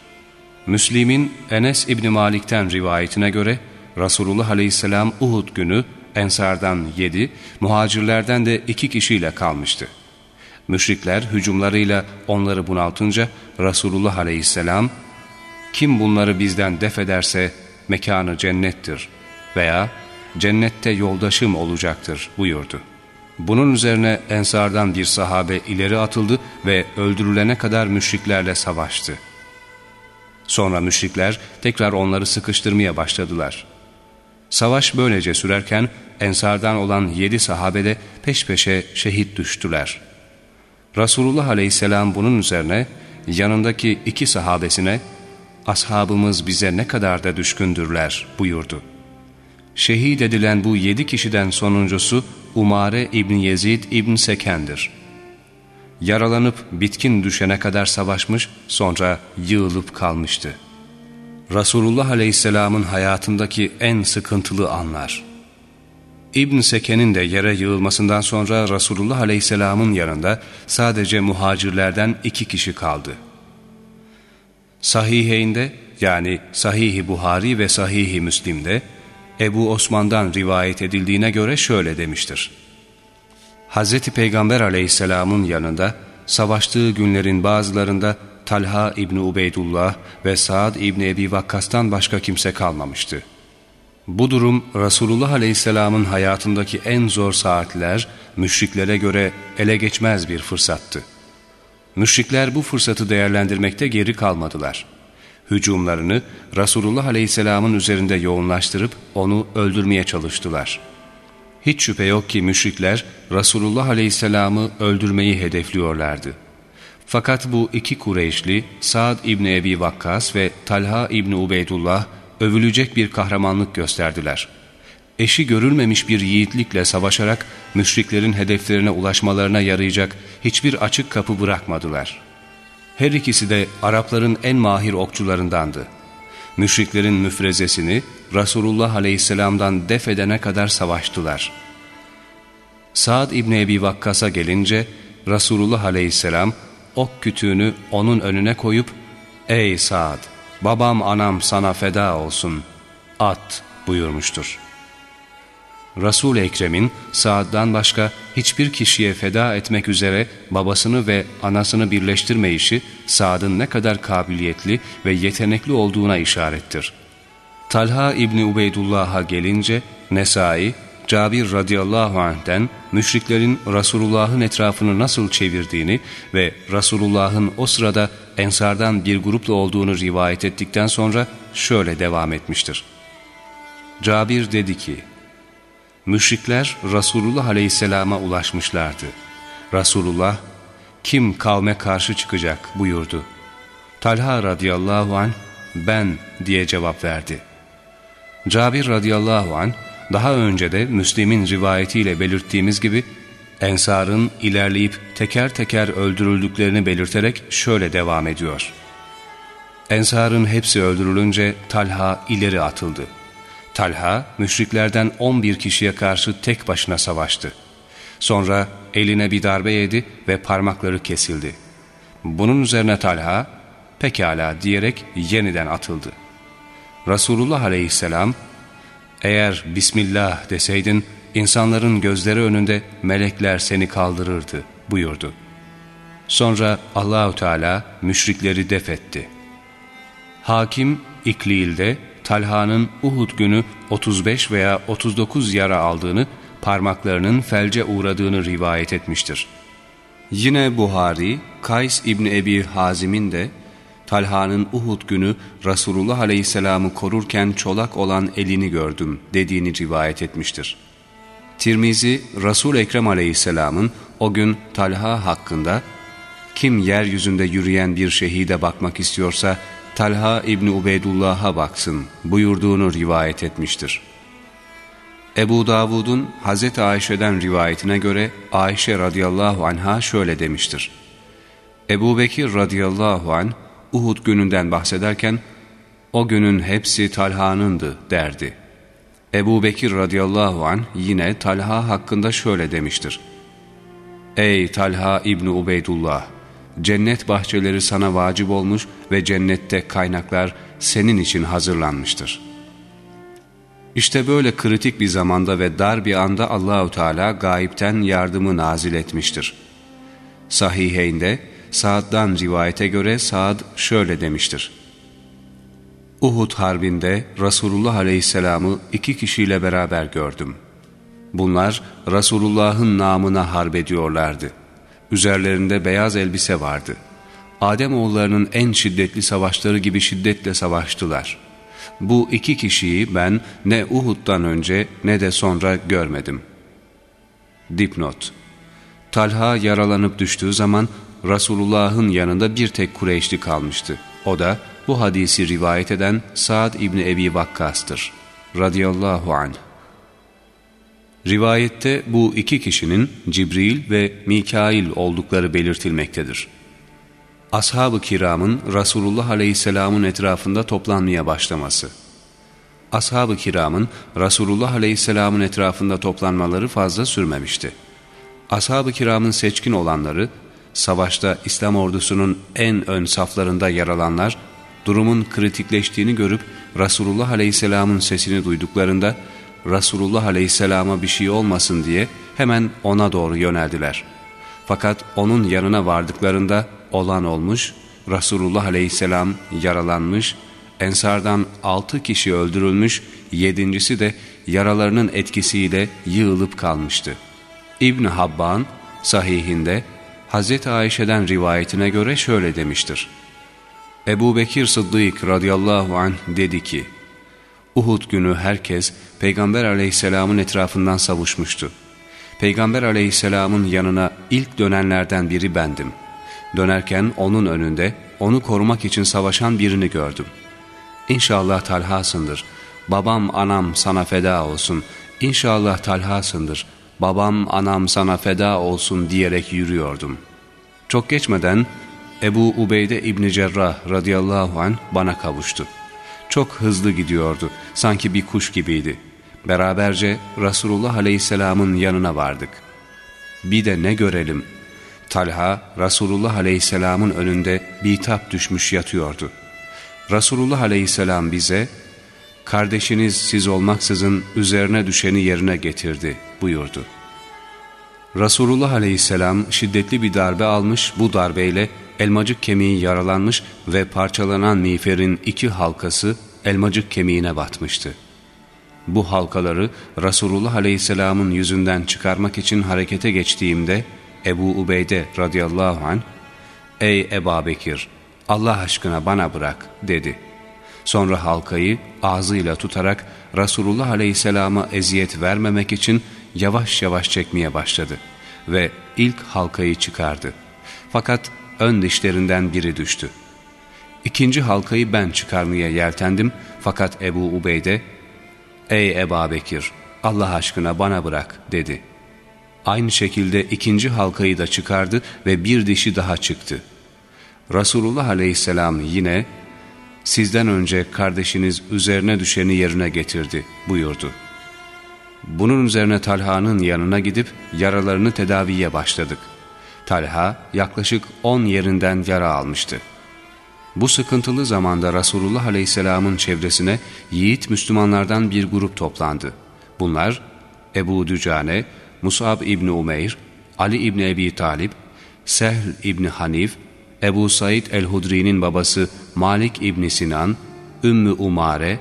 Speaker 1: Müslim'in Enes İbni Malik'ten rivayetine göre Resulullah Aleyhisselam Uhud günü Ensardan yedi, muhacirlerden de iki kişiyle kalmıştı. Müşrikler hücumlarıyla onları bunaltınca Resulullah aleyhisselam kim bunları bizden def ederse mekanı cennettir veya cennette yoldaşım olacaktır buyurdu. Bunun üzerine ensardan bir sahabe ileri atıldı ve öldürülene kadar müşriklerle savaştı. Sonra müşrikler tekrar onları sıkıştırmaya başladılar. Savaş böylece sürerken ensardan olan yedi sahabe de peş peşe şehit düştüler.'' Resulullah aleyhisselam bunun üzerine yanındaki iki sahabesine ashabımız bize ne kadar da düşkündürler buyurdu. Şehit edilen bu yedi kişiden sonuncusu Umare İbni Yezid İbn Seken'dir. Yaralanıp bitkin düşene kadar savaşmış sonra yığılıp kalmıştı. Resulullah Aleyhisselam'ın hayatındaki en sıkıntılı anlar. İbn Seken'in de yere yığılmasından sonra Resulullah Aleyhisselam'ın yanında sadece muhacirlerden iki kişi kaldı. Sahiheyn'de yani Sahih-i Buhari ve Sahih-i Müslim'de Ebu Osman'dan rivayet edildiğine göre şöyle demiştir. Hz. Peygamber aleyhisselamın yanında savaştığı günlerin bazılarında Talha İbni Ubeydullah ve Saad İbni Ebi Vakkas'tan başka kimse kalmamıştı. Bu durum Resulullah Aleyhisselam'ın hayatındaki en zor saatler müşriklere göre ele geçmez bir fırsattı. Müşrikler bu fırsatı değerlendirmekte geri kalmadılar. Hücumlarını Resulullah Aleyhisselam'ın üzerinde yoğunlaştırıp onu öldürmeye çalıştılar. Hiç şüphe yok ki müşrikler Resulullah Aleyhisselam'ı öldürmeyi hedefliyorlardı. Fakat bu iki Kureyşli Sa'd İbni Ebi Vakkas ve Talha İbni Ubeydullah övülecek bir kahramanlık gösterdiler. Eşi görülmemiş bir yiğitlikle savaşarak müşriklerin hedeflerine ulaşmalarına yarayacak hiçbir açık kapı bırakmadılar. Her ikisi de Arapların en mahir okçularındandı. Müşriklerin müfrezesini Resulullah Aleyhisselam'dan def edene kadar savaştılar. Sa'd İbni Ebi Vakkas'a gelince Resulullah Aleyhisselam ok kütüğünü onun önüne koyup ''Ey Sa'd!'' babam anam sana feda olsun, at buyurmuştur. Resul-i Ekrem'in Saad'dan başka hiçbir kişiye feda etmek üzere babasını ve anasını birleştirme işi Saad'ın ne kadar kabiliyetli ve yetenekli olduğuna işarettir. Talha İbni Ubeydullah'a gelince Nesai, Cabir radıyallahu anh'den müşriklerin Resulullah'ın etrafını nasıl çevirdiğini ve Resulullah'ın o sırada Ensardan bir grupla olduğunu rivayet ettikten sonra şöyle devam etmiştir. Cabir dedi ki, Müşrikler Resulullah aleyhisselama ulaşmışlardı. Resulullah, kim kavme karşı çıkacak buyurdu. Talha radıyallahu an ben diye cevap verdi. Cabir radıyallahu an daha önce de Müslim'in rivayetiyle belirttiğimiz gibi Ensar'ın ilerleyip teker teker öldürüldüklerini belirterek şöyle devam ediyor. Ensar'ın hepsi öldürülünce Talha ileri atıldı. Talha müşriklerden 11 kişiye karşı tek başına savaştı. Sonra eline bir darbe yedi ve parmakları kesildi. Bunun üzerine Talha pekala diyerek yeniden atıldı. Resulullah aleyhisselam eğer Bismillah deseydin insanların gözleri önünde melekler seni kaldırırdı buyurdu. Sonra Allahu Teala müşrikleri def etti. Hakim İklil'de Talha'nın Uhud günü 35 veya 39 yara aldığını, parmaklarının felce uğradığını rivayet etmiştir. Yine Buhari, Kays İbni Ebi Hazim'in de Talha'nın Uhud günü Resulullah Aleyhisselam'ı korurken çolak olan elini gördüm dediğini rivayet etmiştir. Tirmizi, Resul Ekrem Aleyhisselam'ın o gün Talha hakkında kim yeryüzünde yürüyen bir şehide bakmak istiyorsa Talha İbni Ubeydullah'a baksın buyurduğunu rivayet etmiştir. Ebu Davud'un Hz. Ayşe'den rivayetine göre Ayşe radıyallahu anha şöyle demiştir. Ebu Bekir radıyallahu anh Uhud gününden bahsederken o günün hepsi Talha'nındı derdi. Ebu Bekir radıyallahu anh yine Talha hakkında şöyle demiştir. Ey Talha İbni Ubeydullah! Cennet bahçeleri sana vacip olmuş ve cennette kaynaklar senin için hazırlanmıştır. İşte böyle kritik bir zamanda ve dar bir anda Allahu Teala gayipten yardımı nazil etmiştir. Sahiheyn'de Saad'dan rivayete göre Saad şöyle demiştir. Uhud harbinde Resulullah Aleyhisselam'ı iki kişiyle beraber gördüm. Bunlar Resulullah'ın namına harp ediyorlardı.'' Üzerlerinde beyaz elbise vardı. Ademoğullarının en şiddetli savaşları gibi şiddetle savaştılar. Bu iki kişiyi ben ne Uhud'dan önce ne de sonra görmedim. Dipnot Talha yaralanıp düştüğü zaman Resulullah'ın yanında bir tek Kureyşli kalmıştı. O da bu hadisi rivayet eden Sa'd İbni Ebi Vakkas'tır. Radiyallahu anh. Rivayette bu iki kişinin Cibril ve Mikail oldukları belirtilmektedir. Ashab-ı kiramın Resulullah Aleyhisselam'ın etrafında toplanmaya başlaması. Ashab-ı kiramın Resulullah Aleyhisselam'ın etrafında toplanmaları fazla sürmemişti. Ashab-ı kiramın seçkin olanları, savaşta İslam ordusunun en ön saflarında yer alanlar, durumun kritikleştiğini görüp Resulullah Aleyhisselam'ın sesini duyduklarında, Resulullah Aleyhisselam'a bir şey olmasın diye hemen ona doğru yöneldiler. Fakat onun yanına vardıklarında olan olmuş, Resulullah Aleyhisselam yaralanmış, Ensardan altı kişi öldürülmüş, yedincisi de yaralarının etkisiyle yığılıp kalmıştı. İbn Habban sahihinde Hz. Ayşe'den rivayetine göre şöyle demiştir. Ebu Bekir Sıddık radıyallahu anh dedi ki, Uhud günü herkes Peygamber aleyhisselamın etrafından savuşmuştu. Peygamber aleyhisselamın yanına ilk dönenlerden biri bendim. Dönerken onun önünde onu korumak için savaşan birini gördüm. İnşallah Talha'sındır. Babam anam sana feda olsun. İnşallah Talha'sındır. Babam anam sana feda olsun diyerek yürüyordum. Çok geçmeden Ebu Ubeyde İbni Cerrah radıyallahu an bana kavuştu. Çok hızlı gidiyordu. Sanki bir kuş gibiydi. Beraberce Resulullah Aleyhisselam'ın yanına vardık. Bir de ne görelim? Talha, Resulullah Aleyhisselam'ın önünde bitap düşmüş yatıyordu. Resulullah Aleyhisselam bize, kardeşiniz siz olmaksızın üzerine düşeni yerine getirdi buyurdu. Resulullah aleyhisselam şiddetli bir darbe almış, bu darbeyle elmacık kemiği yaralanmış ve parçalanan miğferin iki halkası elmacık kemiğine batmıştı. Bu halkaları Resulullah aleyhisselamın yüzünden çıkarmak için harekete geçtiğimde Ebu Ubeyde radıyallahu anh, ''Ey Eba Bekir, Allah aşkına bana bırak.'' dedi. Sonra halkayı ağzıyla tutarak Resulullah aleyhisselama eziyet vermemek için yavaş yavaş çekmeye başladı ve ilk halkayı çıkardı. Fakat ön dişlerinden biri düştü. İkinci halkayı ben çıkarmaya yeltendim fakat Ebu Ubeyde, ''Ey Eba Bekir, Allah aşkına bana bırak.'' dedi. Aynı şekilde ikinci halkayı da çıkardı ve bir dişi daha çıktı. Resulullah aleyhisselam yine, ''Sizden önce kardeşiniz üzerine düşeni yerine getirdi.'' buyurdu. Bunun üzerine Talha'nın yanına gidip yaralarını tedaviye başladık. Talha yaklaşık 10 yerinden yara almıştı. Bu sıkıntılı zamanda Resulullah Aleyhisselam'ın çevresine yiğit Müslümanlardan bir grup toplandı. Bunlar Ebu Dücane, Musab İbni Umeyr, Ali İbni Ebi Talib, Sehl İbni Hanif, Ebu Said el-Hudri'nin babası Malik İbni Sinan, Ümmü Umare,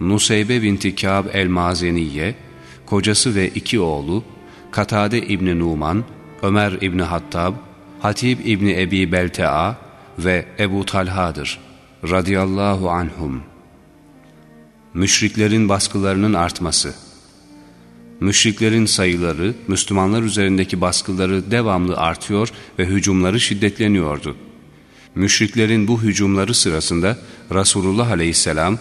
Speaker 1: Nuseybe binti Kâb el-Mazeniye, kocası ve iki oğlu, Katade İbni Numan, Ömer İbni Hattab, Hatib İbni Ebi Beltea ve Ebu Talha'dır. Radiyallahu anhum. Müşriklerin baskılarının artması Müşriklerin sayıları, Müslümanlar üzerindeki baskıları devamlı artıyor ve hücumları şiddetleniyordu. Müşriklerin bu hücumları sırasında Resulullah aleyhisselam,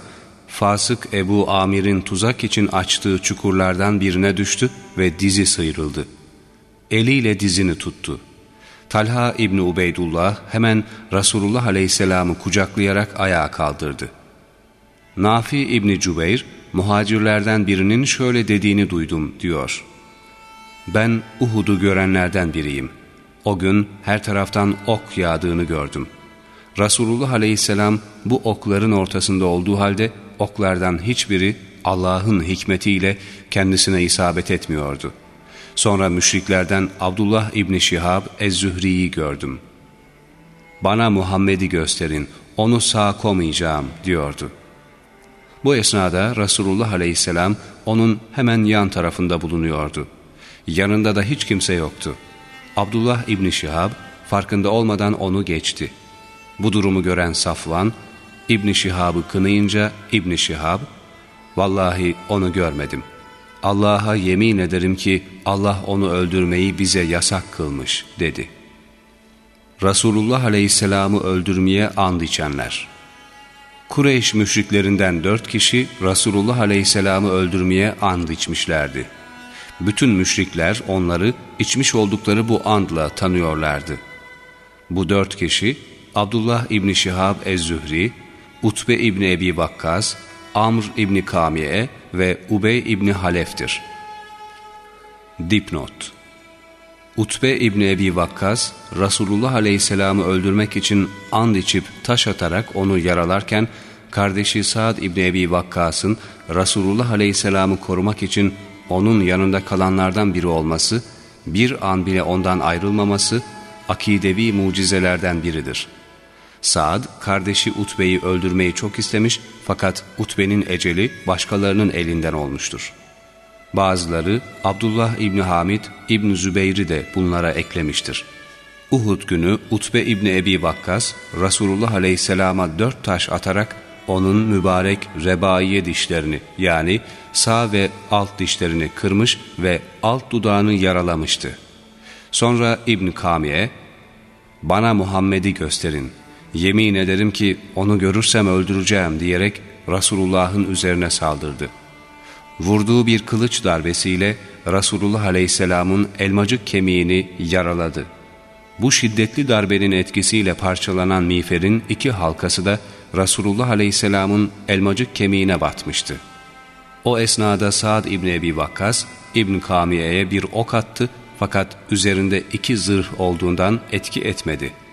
Speaker 1: fasık Ebu Amir'in tuzak için açtığı çukurlardan birine düştü ve dizi sıyrıldı. Eliyle dizini tuttu. Talha İbni Ubeydullah hemen Resulullah Aleyhisselam'ı kucaklayarak ayağa kaldırdı. Nafi İbni Cübeyr, muhacirlerden birinin şöyle dediğini duydum diyor. Ben Uhud'u görenlerden biriyim. O gün her taraftan ok yağdığını gördüm. Resulullah Aleyhisselam bu okların ortasında olduğu halde oklardan hiçbiri Allah'ın hikmetiyle kendisine isabet etmiyordu. Sonra müşriklerden Abdullah İbni Şihab Ez-Zühri'yi gördüm. Bana Muhammed'i gösterin, onu sağ komayacağım diyordu. Bu esnada Resulullah Aleyhisselam onun hemen yan tarafında bulunuyordu. Yanında da hiç kimse yoktu. Abdullah İbni Şihab farkında olmadan onu geçti. Bu durumu gören Safvan, İbni Şihab'ı kınayınca İbni Şihab, ''Vallahi onu görmedim. Allah'a yemin ederim ki Allah onu öldürmeyi bize yasak kılmış.'' dedi. Resulullah Aleyhisselam'ı öldürmeye and içenler Kureyş müşriklerinden dört kişi Resulullah Aleyhisselam'ı öldürmeye and içmişlerdi. Bütün müşrikler onları içmiş oldukları bu andla tanıyorlardı. Bu dört kişi Abdullah İbni Şihab Ez-Zühri, Utbe İbni Ebi Vakkaz, Amr İbni Kamiye ve Ubey İbni Halef'tir. Dipnot Utbe İbni Ebi Vakkaz, Resulullah Aleyhisselam'ı öldürmek için and içip taş atarak onu yaralarken, kardeşi Sa'd İbni Ebi Vakkas'ın Resulullah Aleyhisselam'ı korumak için onun yanında kalanlardan biri olması, bir an bile ondan ayrılmaması, akidevi mucizelerden biridir.'' Saad kardeşi Utbe'yi öldürmeyi çok istemiş fakat Utbe'nin eceli başkalarının elinden olmuştur. Bazıları Abdullah İbni Hamid İbni Zübeyir'i de bunlara eklemiştir. Uhud günü Utbe İbni Ebi Vakkas Resulullah Aleyhisselam'a dört taş atarak onun mübarek rebaiye dişlerini yani sağ ve alt dişlerini kırmış ve alt dudağını yaralamıştı. Sonra İbn Kamiye, ''Bana Muhammed'i gösterin.'' Yemin ederim ki onu görürsem öldüreceğim diyerek Resulullah'ın üzerine saldırdı. Vurduğu bir kılıç darbesiyle Resulullah Aleyhisselam'ın elmacık kemiğini yaraladı. Bu şiddetli darbenin etkisiyle parçalanan miğferin iki halkası da Resulullah Aleyhisselam'ın elmacık kemiğine batmıştı. O esnada Sa'd İbni Ebi Vakkas, İbn Kamiye'ye bir ok attı fakat üzerinde iki zırh olduğundan etki etmedi.''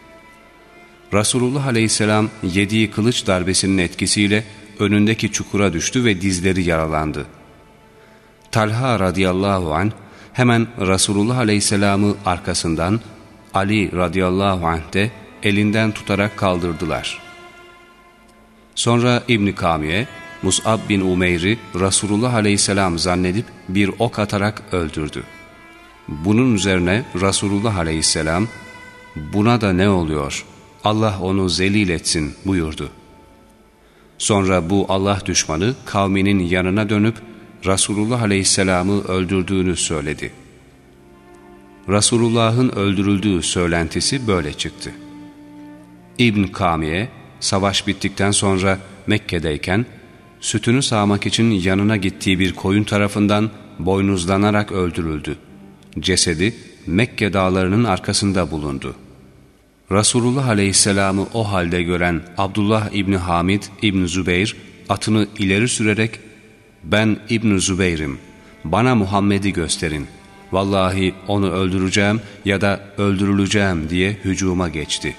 Speaker 1: Resulullah aleyhisselam yediği kılıç darbesinin etkisiyle önündeki çukura düştü ve dizleri yaralandı. Talha radıyallahu an hemen Resulullah aleyhisselamı arkasından Ali radıyallahu anh de elinden tutarak kaldırdılar. Sonra İbn Kamiye Mus'ab bin Umeyr'i Resulullah aleyhisselam zannedip bir ok atarak öldürdü. Bunun üzerine Resulullah aleyhisselam buna da ne oluyor Allah onu zelil etsin buyurdu. Sonra bu Allah düşmanı kavminin yanına dönüp Resulullah aleyhisselamı öldürdüğünü söyledi. Resulullah'ın öldürüldüğü söylentisi böyle çıktı. İbn Kamiye savaş bittikten sonra Mekke'deyken sütünü sağmak için yanına gittiği bir koyun tarafından boynuzlanarak öldürüldü. Cesedi Mekke dağlarının arkasında bulundu. Resulullah Aleyhisselam'ı o halde gören Abdullah İbni Hamid İbni Zübeyir atını ileri sürerek ben İbni Zübeyir'im bana Muhammed'i gösterin vallahi onu öldüreceğim ya da öldürüleceğim diye hücuma geçti.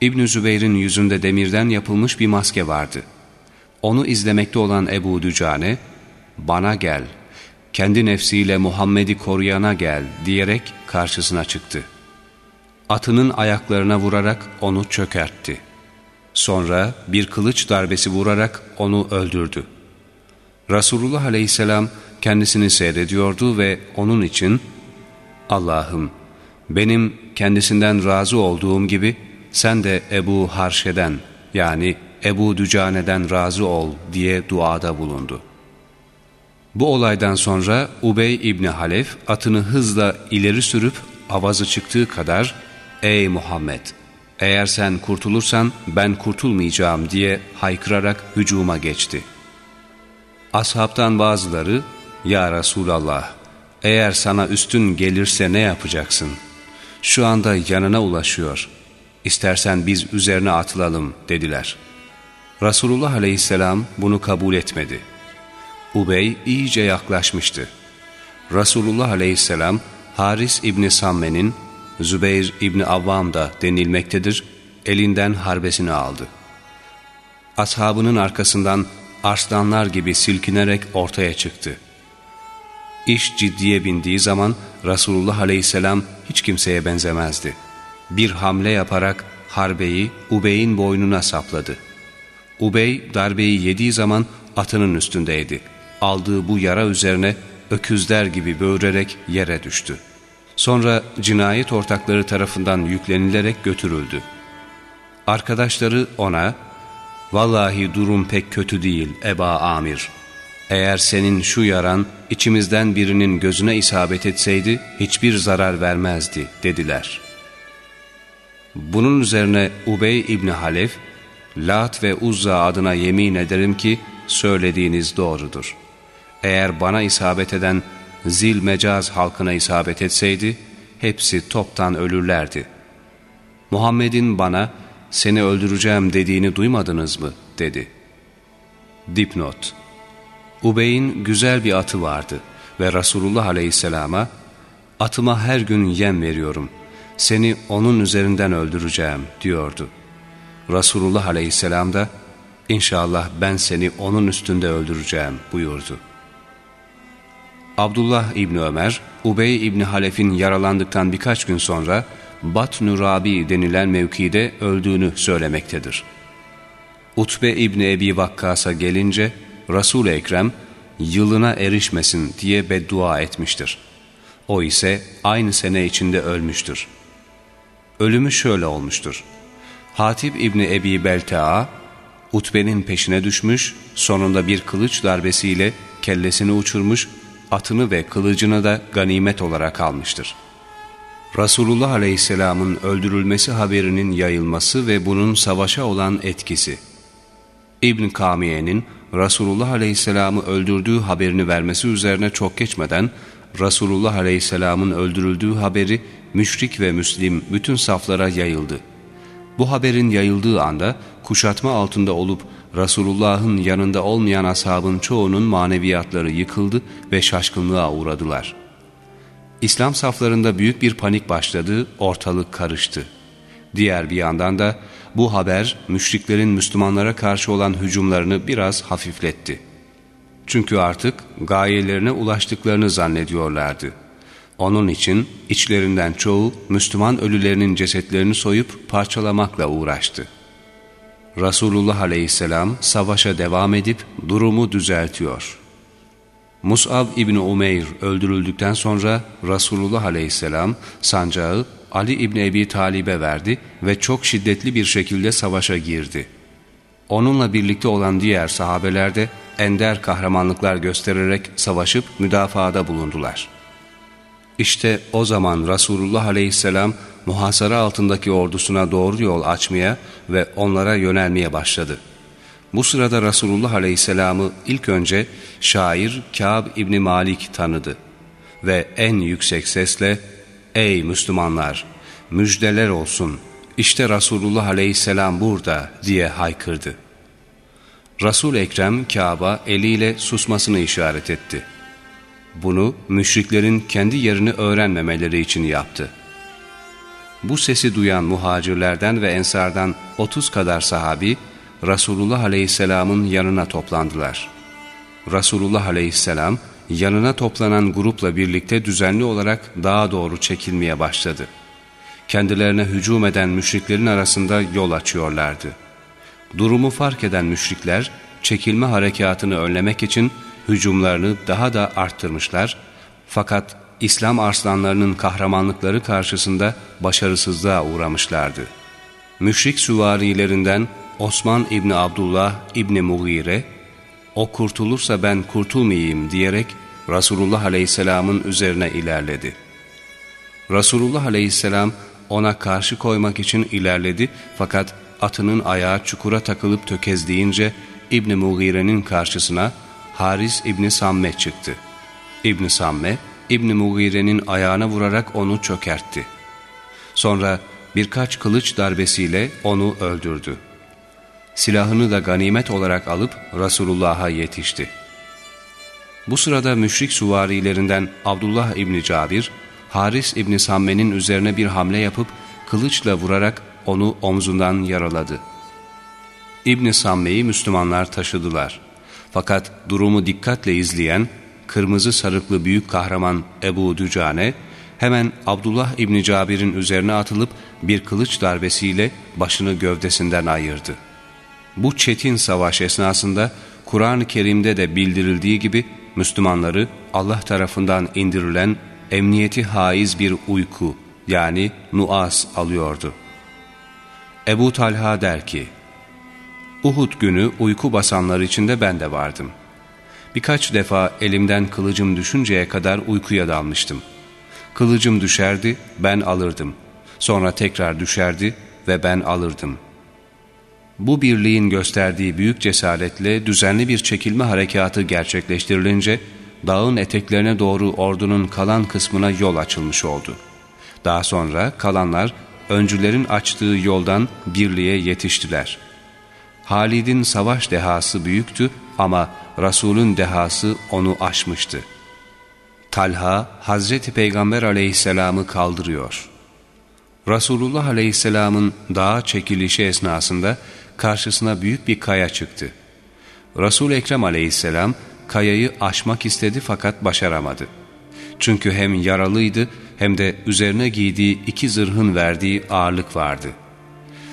Speaker 1: İbn Zübeyir'in yüzünde demirden yapılmış bir maske vardı. Onu izlemekte olan Ebu Dücane, bana gel, kendi nefsiyle Muhammed'i koruyana gel diyerek karşısına çıktı. Atının ayaklarına vurarak onu çökertti. Sonra bir kılıç darbesi vurarak onu öldürdü. Resulullah aleyhisselam kendisini seyrediyordu ve onun için Allah'ım benim kendisinden razı olduğum gibi sen de Ebu Harşe'den yani Ebu Dücane'den razı ol diye duada bulundu. Bu olaydan sonra Ubey İbni Halef atını hızla ileri sürüp avazı çıktığı kadar ''Ey Muhammed! Eğer sen kurtulursan ben kurtulmayacağım.'' diye haykırarak hücuma geçti. Ashabtan bazıları ''Ya Resulallah! Eğer sana üstün gelirse ne yapacaksın? Şu anda yanına ulaşıyor. İstersen biz üzerine atılalım.'' dediler. Resulullah aleyhisselam bunu kabul etmedi. Ubey iyice yaklaşmıştı. Resulullah aleyhisselam Haris İbni Samme'nin Zübeyir İbni Avvam da denilmektedir, elinden harbesini aldı. Ashabının arkasından arslanlar gibi silkinerek ortaya çıktı. İş ciddiye bindiği zaman Resulullah aleyhisselam hiç kimseye benzemezdi. Bir hamle yaparak harbeyi Ubey'in boynuna sapladı. Ubey darbeyi yediği zaman atının üstündeydi. Aldığı bu yara üzerine öküzler gibi böğürerek yere düştü. Sonra cinayet ortakları tarafından yüklenilerek götürüldü. Arkadaşları ona, ''Vallahi durum pek kötü değil Eba Amir. Eğer senin şu yaran içimizden birinin gözüne isabet etseydi hiçbir zarar vermezdi.'' dediler. Bunun üzerine Ubey İbni Halef, Lat ve Uzza adına yemin ederim ki söylediğiniz doğrudur. Eğer bana isabet eden zil mecaz halkına isabet etseydi, hepsi toptan ölürlerdi. Muhammed'in bana, seni öldüreceğim dediğini duymadınız mı? dedi. Dipnot Ubey'in güzel bir atı vardı ve Resulullah aleyhisselama, atıma her gün yem veriyorum, seni onun üzerinden öldüreceğim diyordu. Resulullah aleyhisselam da, İnşallah ben seni onun üstünde öldüreceğim buyurdu. Abdullah İbni Ömer, Ubey İbni Halef'in yaralandıktan birkaç gün sonra Bat-nü Rabi denilen mevkide öldüğünü söylemektedir. Utbe İbni Ebi Vakkas'a gelince Resul-i Ekrem yılına erişmesin diye beddua etmiştir. O ise aynı sene içinde ölmüştür. Ölümü şöyle olmuştur. Hatip İbni Ebi Belta'a Utbe'nin peşine düşmüş, sonunda bir kılıç darbesiyle kellesini uçurmuş atını ve kılıcını da ganimet olarak almıştır. Resulullah Aleyhisselam'ın öldürülmesi haberinin yayılması ve bunun savaşa olan etkisi. İbn Kamiye'nin Resulullah Aleyhisselam'ı öldürdüğü haberini vermesi üzerine çok geçmeden Resulullah Aleyhisselam'ın öldürüldüğü haberi müşrik ve müslim bütün saflara yayıldı. Bu haberin yayıldığı anda kuşatma altında olup Resulullah'ın yanında olmayan ashabın çoğunun maneviyatları yıkıldı ve şaşkınlığa uğradılar. İslam saflarında büyük bir panik başladı, ortalık karıştı. Diğer bir yandan da bu haber müşriklerin Müslümanlara karşı olan hücumlarını biraz hafifletti. Çünkü artık gayelerine ulaştıklarını zannediyorlardı. Onun için içlerinden çoğu Müslüman ölülerinin cesetlerini soyup parçalamakla uğraştı. Resulullah aleyhisselam savaşa devam edip durumu düzeltiyor. Mus'ab İbni Umeyr öldürüldükten sonra Resulullah aleyhisselam sancağı Ali İbni Ebi Talib'e verdi ve çok şiddetli bir şekilde savaşa girdi. Onunla birlikte olan diğer sahabeler de ender kahramanlıklar göstererek savaşıp müdafaada bulundular. İşte o zaman Resulullah aleyhisselam muhasara altındaki ordusuna doğru yol açmaya ve onlara yönelmeye başladı. Bu sırada Resulullah aleyhisselamı ilk önce şair Kâb İbni Malik tanıdı ve en yüksek sesle ''Ey Müslümanlar, müjdeler olsun, işte Resulullah aleyhisselam burada.'' diye haykırdı. Resul Ekrem Kâb'a eliyle susmasını işaret etti. Bunu müşriklerin kendi yerini öğrenmemeleri için yaptı. Bu sesi duyan muhacirlerden ve ensardan 30 kadar sahabi Resulullah Aleyhisselam'ın yanına toplandılar. Resulullah Aleyhisselam yanına toplanan grupla birlikte düzenli olarak dağa doğru çekilmeye başladı. Kendilerine hücum eden müşriklerin arasında yol açıyorlardı. Durumu fark eden müşrikler çekilme harekatını önlemek için hücumlarını daha da arttırmışlar fakat İslam arslanlarının kahramanlıkları karşısında başarısızlığa uğramışlardı. Müşrik süvarilerinden Osman İbni Abdullah İbni Mughire, o kurtulursa ben kurtulmayayım diyerek Resulullah Aleyhisselam'ın üzerine ilerledi. Resulullah Aleyhisselam ona karşı koymak için ilerledi fakat atının ayağı çukura takılıp tökezleyince İbni Mughire'nin karşısına Haris İbni Samme çıktı. İbni Samme, İbni Mughire'nin ayağına vurarak onu çökertti. Sonra birkaç kılıç darbesiyle onu öldürdü. Silahını da ganimet olarak alıp Resulullah'a yetişti. Bu sırada müşrik suvarilerinden Abdullah İbni Cabir, Haris İbni Samme'nin üzerine bir hamle yapıp kılıçla vurarak onu omzundan yaraladı. İbni Samme'yi Müslümanlar taşıdılar. Fakat durumu dikkatle izleyen kırmızı sarıklı büyük kahraman Ebu Dücane hemen Abdullah İbni Cabir'in üzerine atılıp bir kılıç darbesiyle başını gövdesinden ayırdı. Bu çetin savaş esnasında Kur'an-ı Kerim'de de bildirildiği gibi Müslümanları Allah tarafından indirilen emniyeti haiz bir uyku yani nuas alıyordu. Ebu Talha der ki, Uhud günü uyku basanlar içinde ben de vardım. Birkaç defa elimden kılıcım düşünceye kadar uykuya dalmıştım. Kılıcım düşerdi, ben alırdım. Sonra tekrar düşerdi ve ben alırdım. Bu birliğin gösterdiği büyük cesaretle düzenli bir çekilme harekatı gerçekleştirilince, dağın eteklerine doğru ordunun kalan kısmına yol açılmış oldu. Daha sonra kalanlar öncülerin açtığı yoldan birliğe yetiştiler. Halid'in savaş dehası büyüktü ama Resul'ün dehası onu aşmıştı. Talha, Hazreti Peygamber aleyhisselamı kaldırıyor. Resulullah aleyhisselamın dağa çekilişi esnasında karşısına büyük bir kaya çıktı. Resul Ekrem aleyhisselam kayayı aşmak istedi fakat başaramadı. Çünkü hem yaralıydı hem de üzerine giydiği iki zırhın verdiği ağırlık vardı.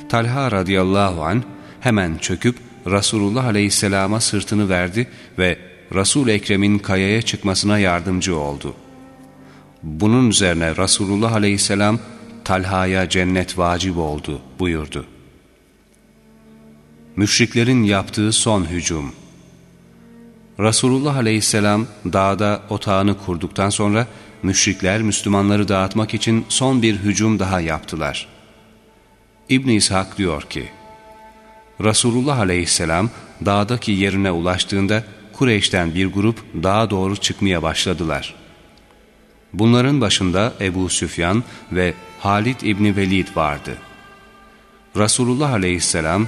Speaker 1: Talha radıyallahu an hemen çöküp Resulullah aleyhisselama sırtını verdi ve Resul Ekrem'in kayaya çıkmasına yardımcı oldu. Bunun üzerine Resulullah aleyhisselam Talha'ya cennet vacip oldu buyurdu. Müşriklerin yaptığı son hücum Resulullah aleyhisselam dağda otağını kurduktan sonra müşrikler Müslümanları dağıtmak için son bir hücum daha yaptılar. İbn İshak diyor ki, Resulullah aleyhisselam dağdaki yerine ulaştığında Kureyş'ten bir grup dağa doğru çıkmaya başladılar. Bunların başında Ebu Süfyan ve Halid İbni Velid vardı. Resulullah aleyhisselam,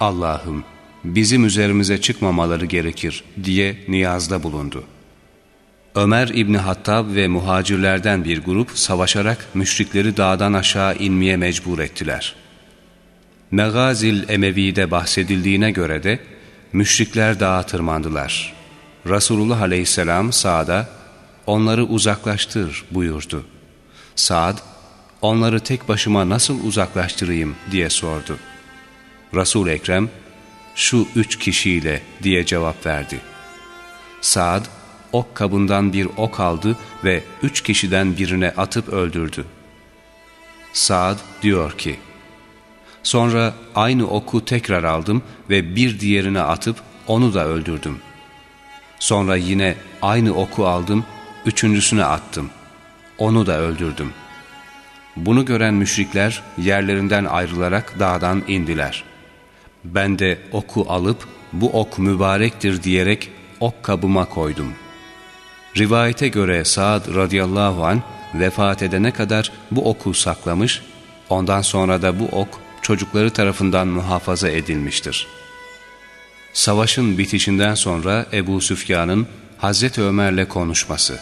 Speaker 1: Allah'ım bizim üzerimize çıkmamaları gerekir diye niyazda bulundu. Ömer İbni Hattab ve muhacirlerden bir grup savaşarak müşrikleri dağdan aşağı inmeye mecbur ettiler. Megazil Emevi'de bahsedildiğine göre de müşrikler dağa tırmandılar. Resulullah Aleyhisselam sağda onları uzaklaştır buyurdu. Saad onları tek başıma nasıl uzaklaştırayım diye sordu. resul Ekrem şu üç kişiyle diye cevap verdi. Saad ok kabından bir ok aldı ve üç kişiden birine atıp öldürdü. Saad diyor ki, Sonra aynı oku tekrar aldım ve bir diğerine atıp onu da öldürdüm. Sonra yine aynı oku aldım, üçüncüsüne attım. Onu da öldürdüm. Bunu gören müşrikler yerlerinden ayrılarak dağdan indiler. Ben de oku alıp bu ok mübarektir diyerek ok kabıma koydum. Rivayete göre Saad radıyallahu an vefat edene kadar bu oku saklamış, ondan sonra da bu ok çocukları tarafından muhafaza edilmiştir. Savaşın bitişinden sonra Ebu Süfyan'ın Hazreti Ömer'le konuşması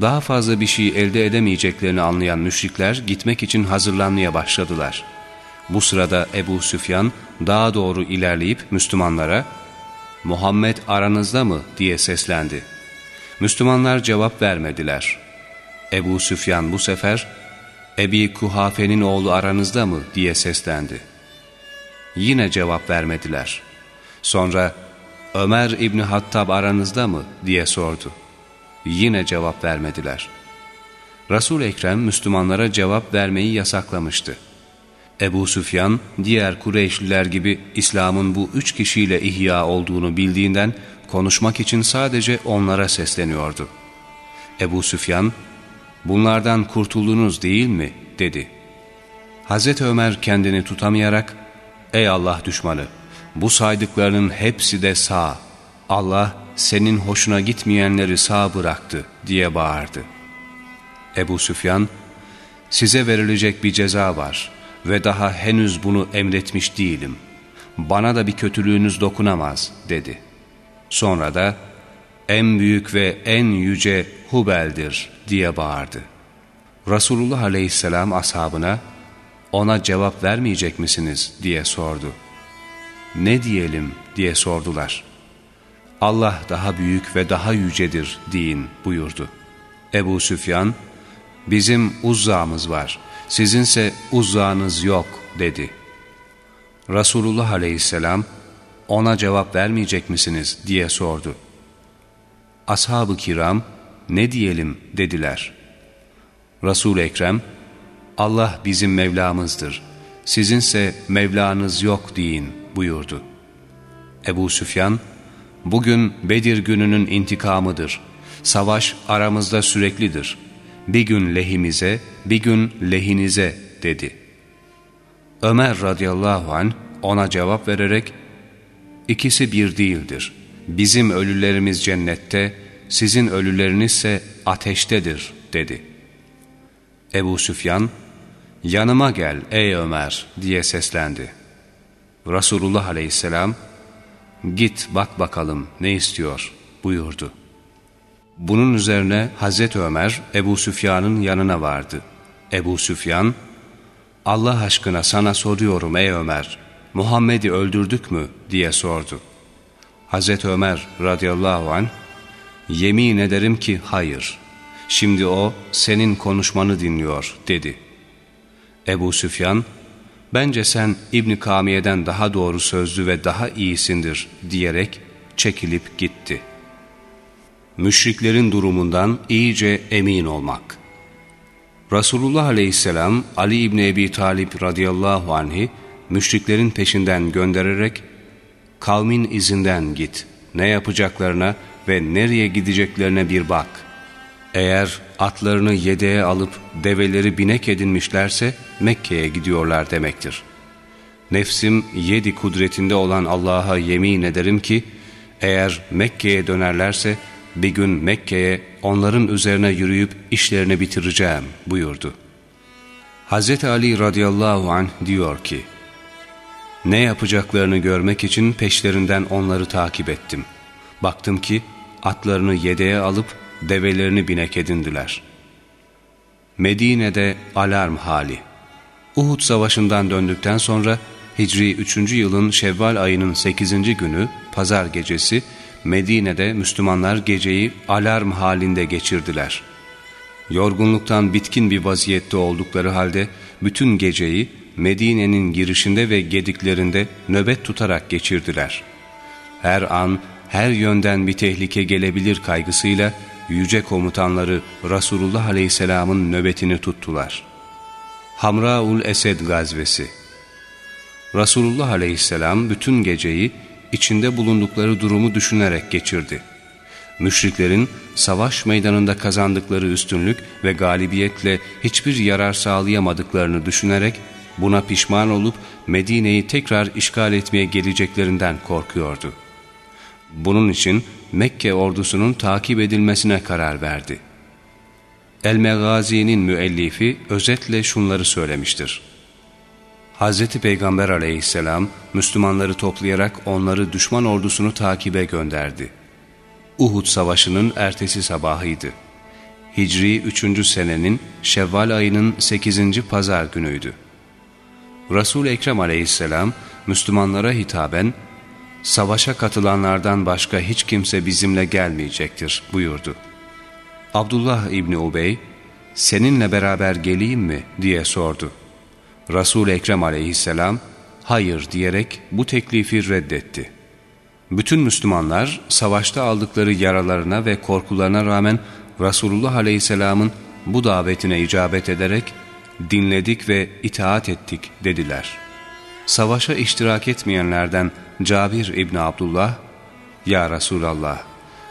Speaker 1: Daha fazla bir şey elde edemeyeceklerini anlayan müşrikler gitmek için hazırlanmaya başladılar. Bu sırada Ebu Süfyan daha doğru ilerleyip Müslümanlara ''Muhammed aranızda mı?'' diye seslendi. Müslümanlar cevap vermediler. Ebu Süfyan bu sefer Ebi Kuhafe'nin oğlu aranızda mı diye seslendi. Yine cevap vermediler. Sonra Ömer İbni Hattab aranızda mı diye sordu. Yine cevap vermediler. resul Ekrem Müslümanlara cevap vermeyi yasaklamıştı. Ebu Süfyan diğer Kureyşliler gibi İslam'ın bu üç kişiyle ihya olduğunu bildiğinden konuşmak için sadece onlara sesleniyordu. Ebu Süfyan bunlardan kurtuldunuz değil mi? dedi. Hazreti Ömer kendini tutamayarak, ey Allah düşmanı, bu saydıklarının hepsi de sağ. Allah senin hoşuna gitmeyenleri sağ bıraktı diye bağırdı. Ebu Süfyan, size verilecek bir ceza var ve daha henüz bunu emretmiş değilim. Bana da bir kötülüğünüz dokunamaz dedi. Sonra da, en büyük ve en yüce Hubel'dir diye bağırdı. Resulullah aleyhisselam ashabına ona cevap vermeyecek misiniz diye sordu. Ne diyelim diye sordular. Allah daha büyük ve daha yücedir deyin buyurdu. Ebu Süfyan, bizim uzzamız var, sizinse uzzanız yok dedi. Resulullah aleyhisselam, ona cevap vermeyecek misiniz diye sordu. Ashab-ı kiram ne diyelim dediler. Resul-i Ekrem Allah bizim Mevlamızdır, sizinse Mevlanız yok deyin buyurdu. Ebu Süfyan bugün Bedir gününün intikamıdır. Savaş aramızda süreklidir. Bir gün lehimize, bir gün lehinize dedi. Ömer radıyallahu an ona cevap vererek İkisi bir değildir. Bizim ölülerimiz cennette, sizin ölülerinizse ateştedir dedi. Ebu Süfyan, yanıma gel ey Ömer diye seslendi. Resulullah aleyhisselam, git bak bakalım ne istiyor buyurdu. Bunun üzerine Hazreti Ömer Ebu Süfyan'ın yanına vardı. Ebu Süfyan, Allah aşkına sana soruyorum ey Ömer, Muhammed'i öldürdük mü diye sordu. Hazreti Ömer radıyallahu an yemin ederim ki hayır. Şimdi o senin konuşmanı dinliyor dedi. Ebu Süfyan bence sen İbn Kamiye'den daha doğru sözlü ve daha iyisindir diyerek çekilip gitti. Müşriklerin durumundan iyice emin olmak. Resulullah aleyhisselam Ali İbni Ebi Talip radıyallahu anh'i müşriklerin peşinden göndererek kavmin izinden git, ne yapacaklarına ve nereye gideceklerine bir bak. Eğer atlarını yedeğe alıp develeri binek edinmişlerse Mekke'ye gidiyorlar demektir. Nefsim yedi kudretinde olan Allah'a yemin ederim ki, eğer Mekke'ye dönerlerse bir gün Mekke'ye onların üzerine yürüyüp işlerini bitireceğim buyurdu. Hz. Ali radıyallahu anh diyor ki, ne yapacaklarını görmek için peşlerinden onları takip ettim. Baktım ki atlarını yedeğe alıp develerini binek edindiler. Medine'de alarm hali. Uhud savaşından döndükten sonra Hicri 3. yılın Şevval ayının 8. günü pazar gecesi Medine'de Müslümanlar geceyi alarm halinde geçirdiler. Yorgunluktan bitkin bir vaziyette oldukları halde bütün geceyi Medine'nin girişinde ve gediklerinde nöbet tutarak geçirdiler. Her an, her yönden bir tehlike gelebilir kaygısıyla yüce komutanları Resulullah Aleyhisselam'ın nöbetini tuttular. Hamraul Esed gazvesi Resulullah Aleyhisselam bütün geceyi içinde bulundukları durumu düşünerek geçirdi. Müşriklerin savaş meydanında kazandıkları üstünlük ve galibiyetle hiçbir yarar sağlayamadıklarını düşünerek buna pişman olup Medine'yi tekrar işgal etmeye geleceklerinden korkuyordu. Bunun için Mekke ordusunun takip edilmesine karar verdi. El-Megazi'nin müellifi özetle şunları söylemiştir. Hz. Peygamber aleyhisselam Müslümanları toplayarak onları düşman ordusunu takibe gönderdi. Uhud savaşının ertesi sabahıydı. Hicri 3. senenin Şevval ayının 8. pazar günüydü. Resul-i Ekrem aleyhisselam Müslümanlara hitaben savaşa katılanlardan başka hiç kimse bizimle gelmeyecektir buyurdu. Abdullah İbni Ubey seninle beraber geleyim mi diye sordu. Resul-i Ekrem aleyhisselam hayır diyerek bu teklifi reddetti. Bütün Müslümanlar savaşta aldıkları yaralarına ve korkularına rağmen Resulullah aleyhisselamın bu davetine icabet ederek dinledik ve itaat ettik dediler. Savaşa iştirak etmeyenlerden Cabir İbni Abdullah, Ya Resulallah,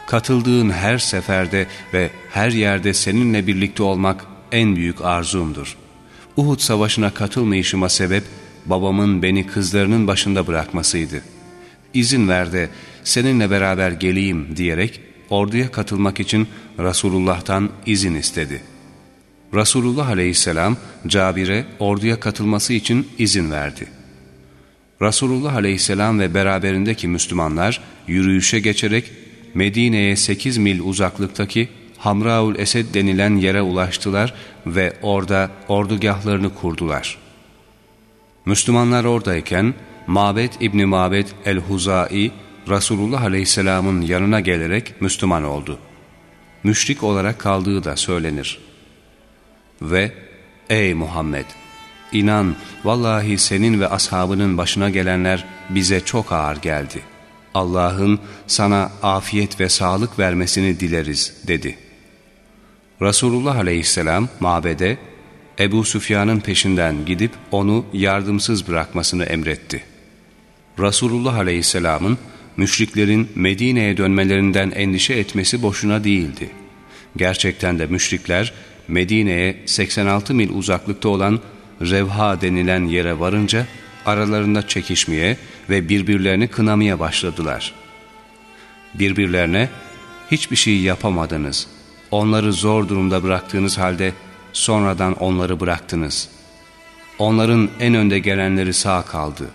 Speaker 1: katıldığın her seferde ve her yerde seninle birlikte olmak en büyük arzumdur. Uhud savaşına katılmayışıma sebep babamın beni kızlarının başında bırakmasıydı. İzin ver de seninle beraber geleyim diyerek orduya katılmak için Resulullah'tan izin istedi. Resulullah aleyhisselam Cabir'e orduya katılması için izin verdi. Resulullah aleyhisselam ve beraberindeki Müslümanlar yürüyüşe geçerek Medine'ye 8 mil uzaklıktaki Hamraul Esed denilen yere ulaştılar ve orada ordugahlarını kurdular. Müslümanlar oradayken Mabet İbni Mabet el-Huzai Resulullah Aleyhisselam'ın yanına gelerek Müslüman oldu. Müşrik olarak kaldığı da söylenir. Ve ey Muhammed! inan vallahi senin ve ashabının başına gelenler bize çok ağır geldi. Allah'ın sana afiyet ve sağlık vermesini dileriz dedi.'' Resulullah aleyhisselam mabede Ebu Süfyan'ın peşinden gidip onu yardımsız bırakmasını emretti. Resulullah aleyhisselamın müşriklerin Medine'ye dönmelerinden endişe etmesi boşuna değildi. Gerçekten de müşrikler Medine'ye 86 mil uzaklıkta olan Revha denilen yere varınca aralarında çekişmeye ve birbirlerini kınamaya başladılar. Birbirlerine hiçbir şey yapamadınız, Onları zor durumda bıraktığınız halde sonradan onları bıraktınız. Onların en önde gelenleri sağ kaldı.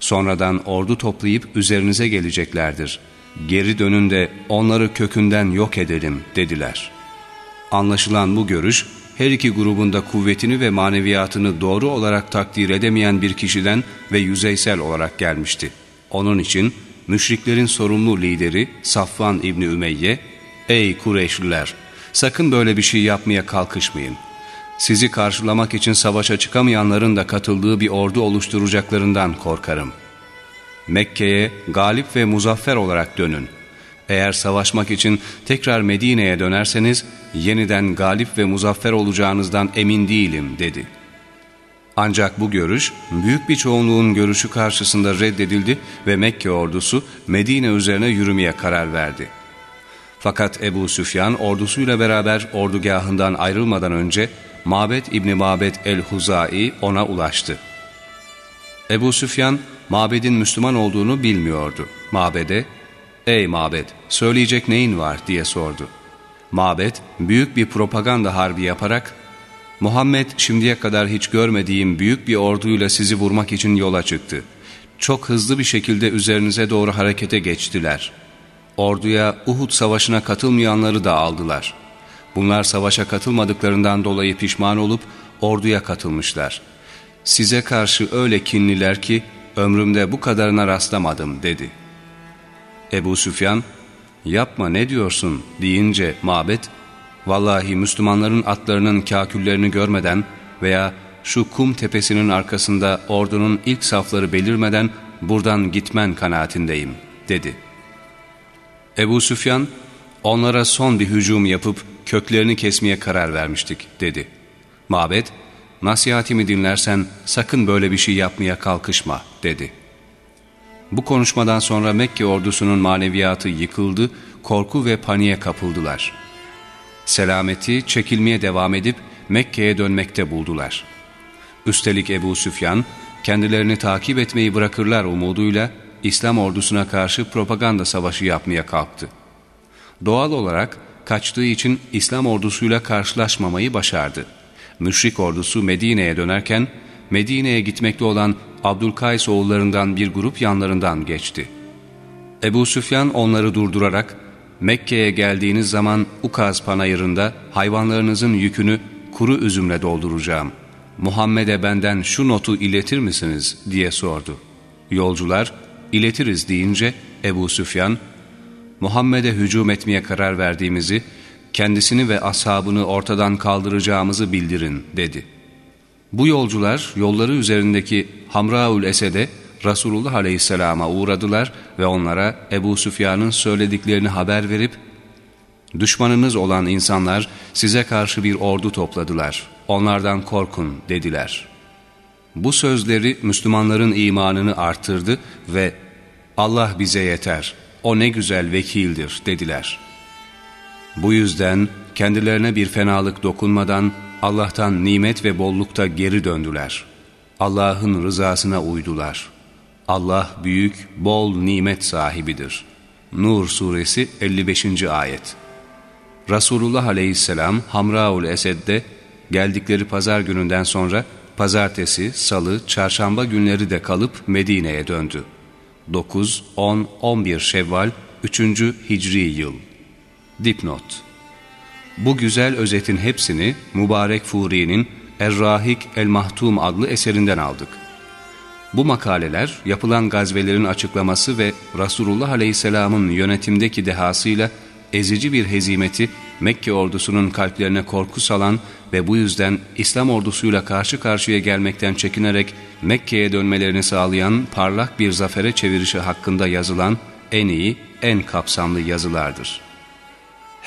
Speaker 1: Sonradan ordu toplayıp üzerinize geleceklerdir. Geri dönün de onları kökünden yok edelim dediler. Anlaşılan bu görüş her iki grubunda kuvvetini ve maneviyatını doğru olarak takdir edemeyen bir kişiden ve yüzeysel olarak gelmişti. Onun için müşriklerin sorumlu lideri Safvan İbni Ümeyye, ''Ey Kureyşliler!'' Sakın böyle bir şey yapmaya kalkışmayın. Sizi karşılamak için savaşa çıkamayanların da katıldığı bir ordu oluşturacaklarından korkarım. Mekke'ye galip ve muzaffer olarak dönün. Eğer savaşmak için tekrar Medine'ye dönerseniz yeniden galip ve muzaffer olacağınızdan emin değilim dedi. Ancak bu görüş büyük bir çoğunluğun görüşü karşısında reddedildi ve Mekke ordusu Medine üzerine yürümeye karar verdi. Fakat Ebu Süfyan ordusuyla beraber ordugahından ayrılmadan önce Mabet İbni Mabet el-Huzai ona ulaştı. Ebu Süfyan Mabed'in Müslüman olduğunu bilmiyordu. Mabed'e ''Ey Mabed söyleyecek neyin var?'' diye sordu. Mabed büyük bir propaganda harbi yaparak ''Muhammed şimdiye kadar hiç görmediğim büyük bir orduyla sizi vurmak için yola çıktı. Çok hızlı bir şekilde üzerinize doğru harekete geçtiler.'' orduya Uhud savaşına katılmayanları da aldılar. Bunlar savaşa katılmadıklarından dolayı pişman olup orduya katılmışlar. Size karşı öyle kinliler ki ömrümde bu kadarına rastlamadım dedi. Ebu Süfyan, yapma ne diyorsun deyince mabet, vallahi Müslümanların atlarının kaküllerini görmeden veya şu kum tepesinin arkasında ordunun ilk safları belirmeden buradan gitmen kanaatindeyim dedi. Ebu Süfyan, onlara son bir hücum yapıp köklerini kesmeye karar vermiştik dedi. Mabet, nasihatimi dinlersen sakın böyle bir şey yapmaya kalkışma dedi. Bu konuşmadan sonra Mekke ordusunun maneviyatı yıkıldı, korku ve paniğe kapıldılar. Selameti çekilmeye devam edip Mekke'ye dönmekte buldular. Üstelik Ebu Süfyan, kendilerini takip etmeyi bırakırlar umuduyla İslam ordusuna karşı propaganda savaşı yapmaya kalktı. Doğal olarak kaçtığı için İslam ordusuyla karşılaşmamayı başardı. Müşrik ordusu Medine'ye dönerken Medine'ye gitmekte olan Abdülkays oğullarından bir grup yanlarından geçti. Ebu Süfyan onları durdurarak Mekke'ye geldiğiniz zaman Ukaz panayırında hayvanlarınızın yükünü kuru üzümle dolduracağım. Muhammed'e benden şu notu iletir misiniz diye sordu. Yolcular iletiriz deyince Ebu Süfyan Muhammed'e hücum etmeye karar verdiğimizi, kendisini ve ashabını ortadan kaldıracağımızı bildirin dedi. Bu yolcular yolları üzerindeki Hamraül Esed'e Resulullah Aleyhisselam'a uğradılar ve onlara Ebu Süfyan'ın söylediklerini haber verip, Düşmanınız olan insanlar size karşı bir ordu topladılar, onlardan korkun dediler. Bu sözleri Müslümanların imanını artırdı ve Allah bize yeter, o ne güzel vekildir dediler. Bu yüzden kendilerine bir fenalık dokunmadan Allah'tan nimet ve bollukta geri döndüler. Allah'ın rızasına uydular. Allah büyük, bol nimet sahibidir. Nur suresi 55. ayet Resulullah aleyhisselam Hamraul Esed'de geldikleri pazar gününden sonra pazartesi, salı, çarşamba günleri de kalıp Medine'ye döndü. 9, 10, 11 Şevval 3. Hicri yıl. Dipnot Bu güzel özetin hepsini Mübarek Furi'nin Er-Rahik El-Mahtum adlı eserinden aldık. Bu makaleler yapılan gazvelerin açıklaması ve Resulullah Aleyhisselam'ın yönetimdeki dehasıyla ezici bir hezimeti Mekke ordusunun kalplerine korku salan ve bu yüzden İslam ordusuyla karşı karşıya gelmekten çekinerek Mekke'ye dönmelerini sağlayan parlak bir zafere çevirişi hakkında yazılan en iyi, en kapsamlı yazılardır.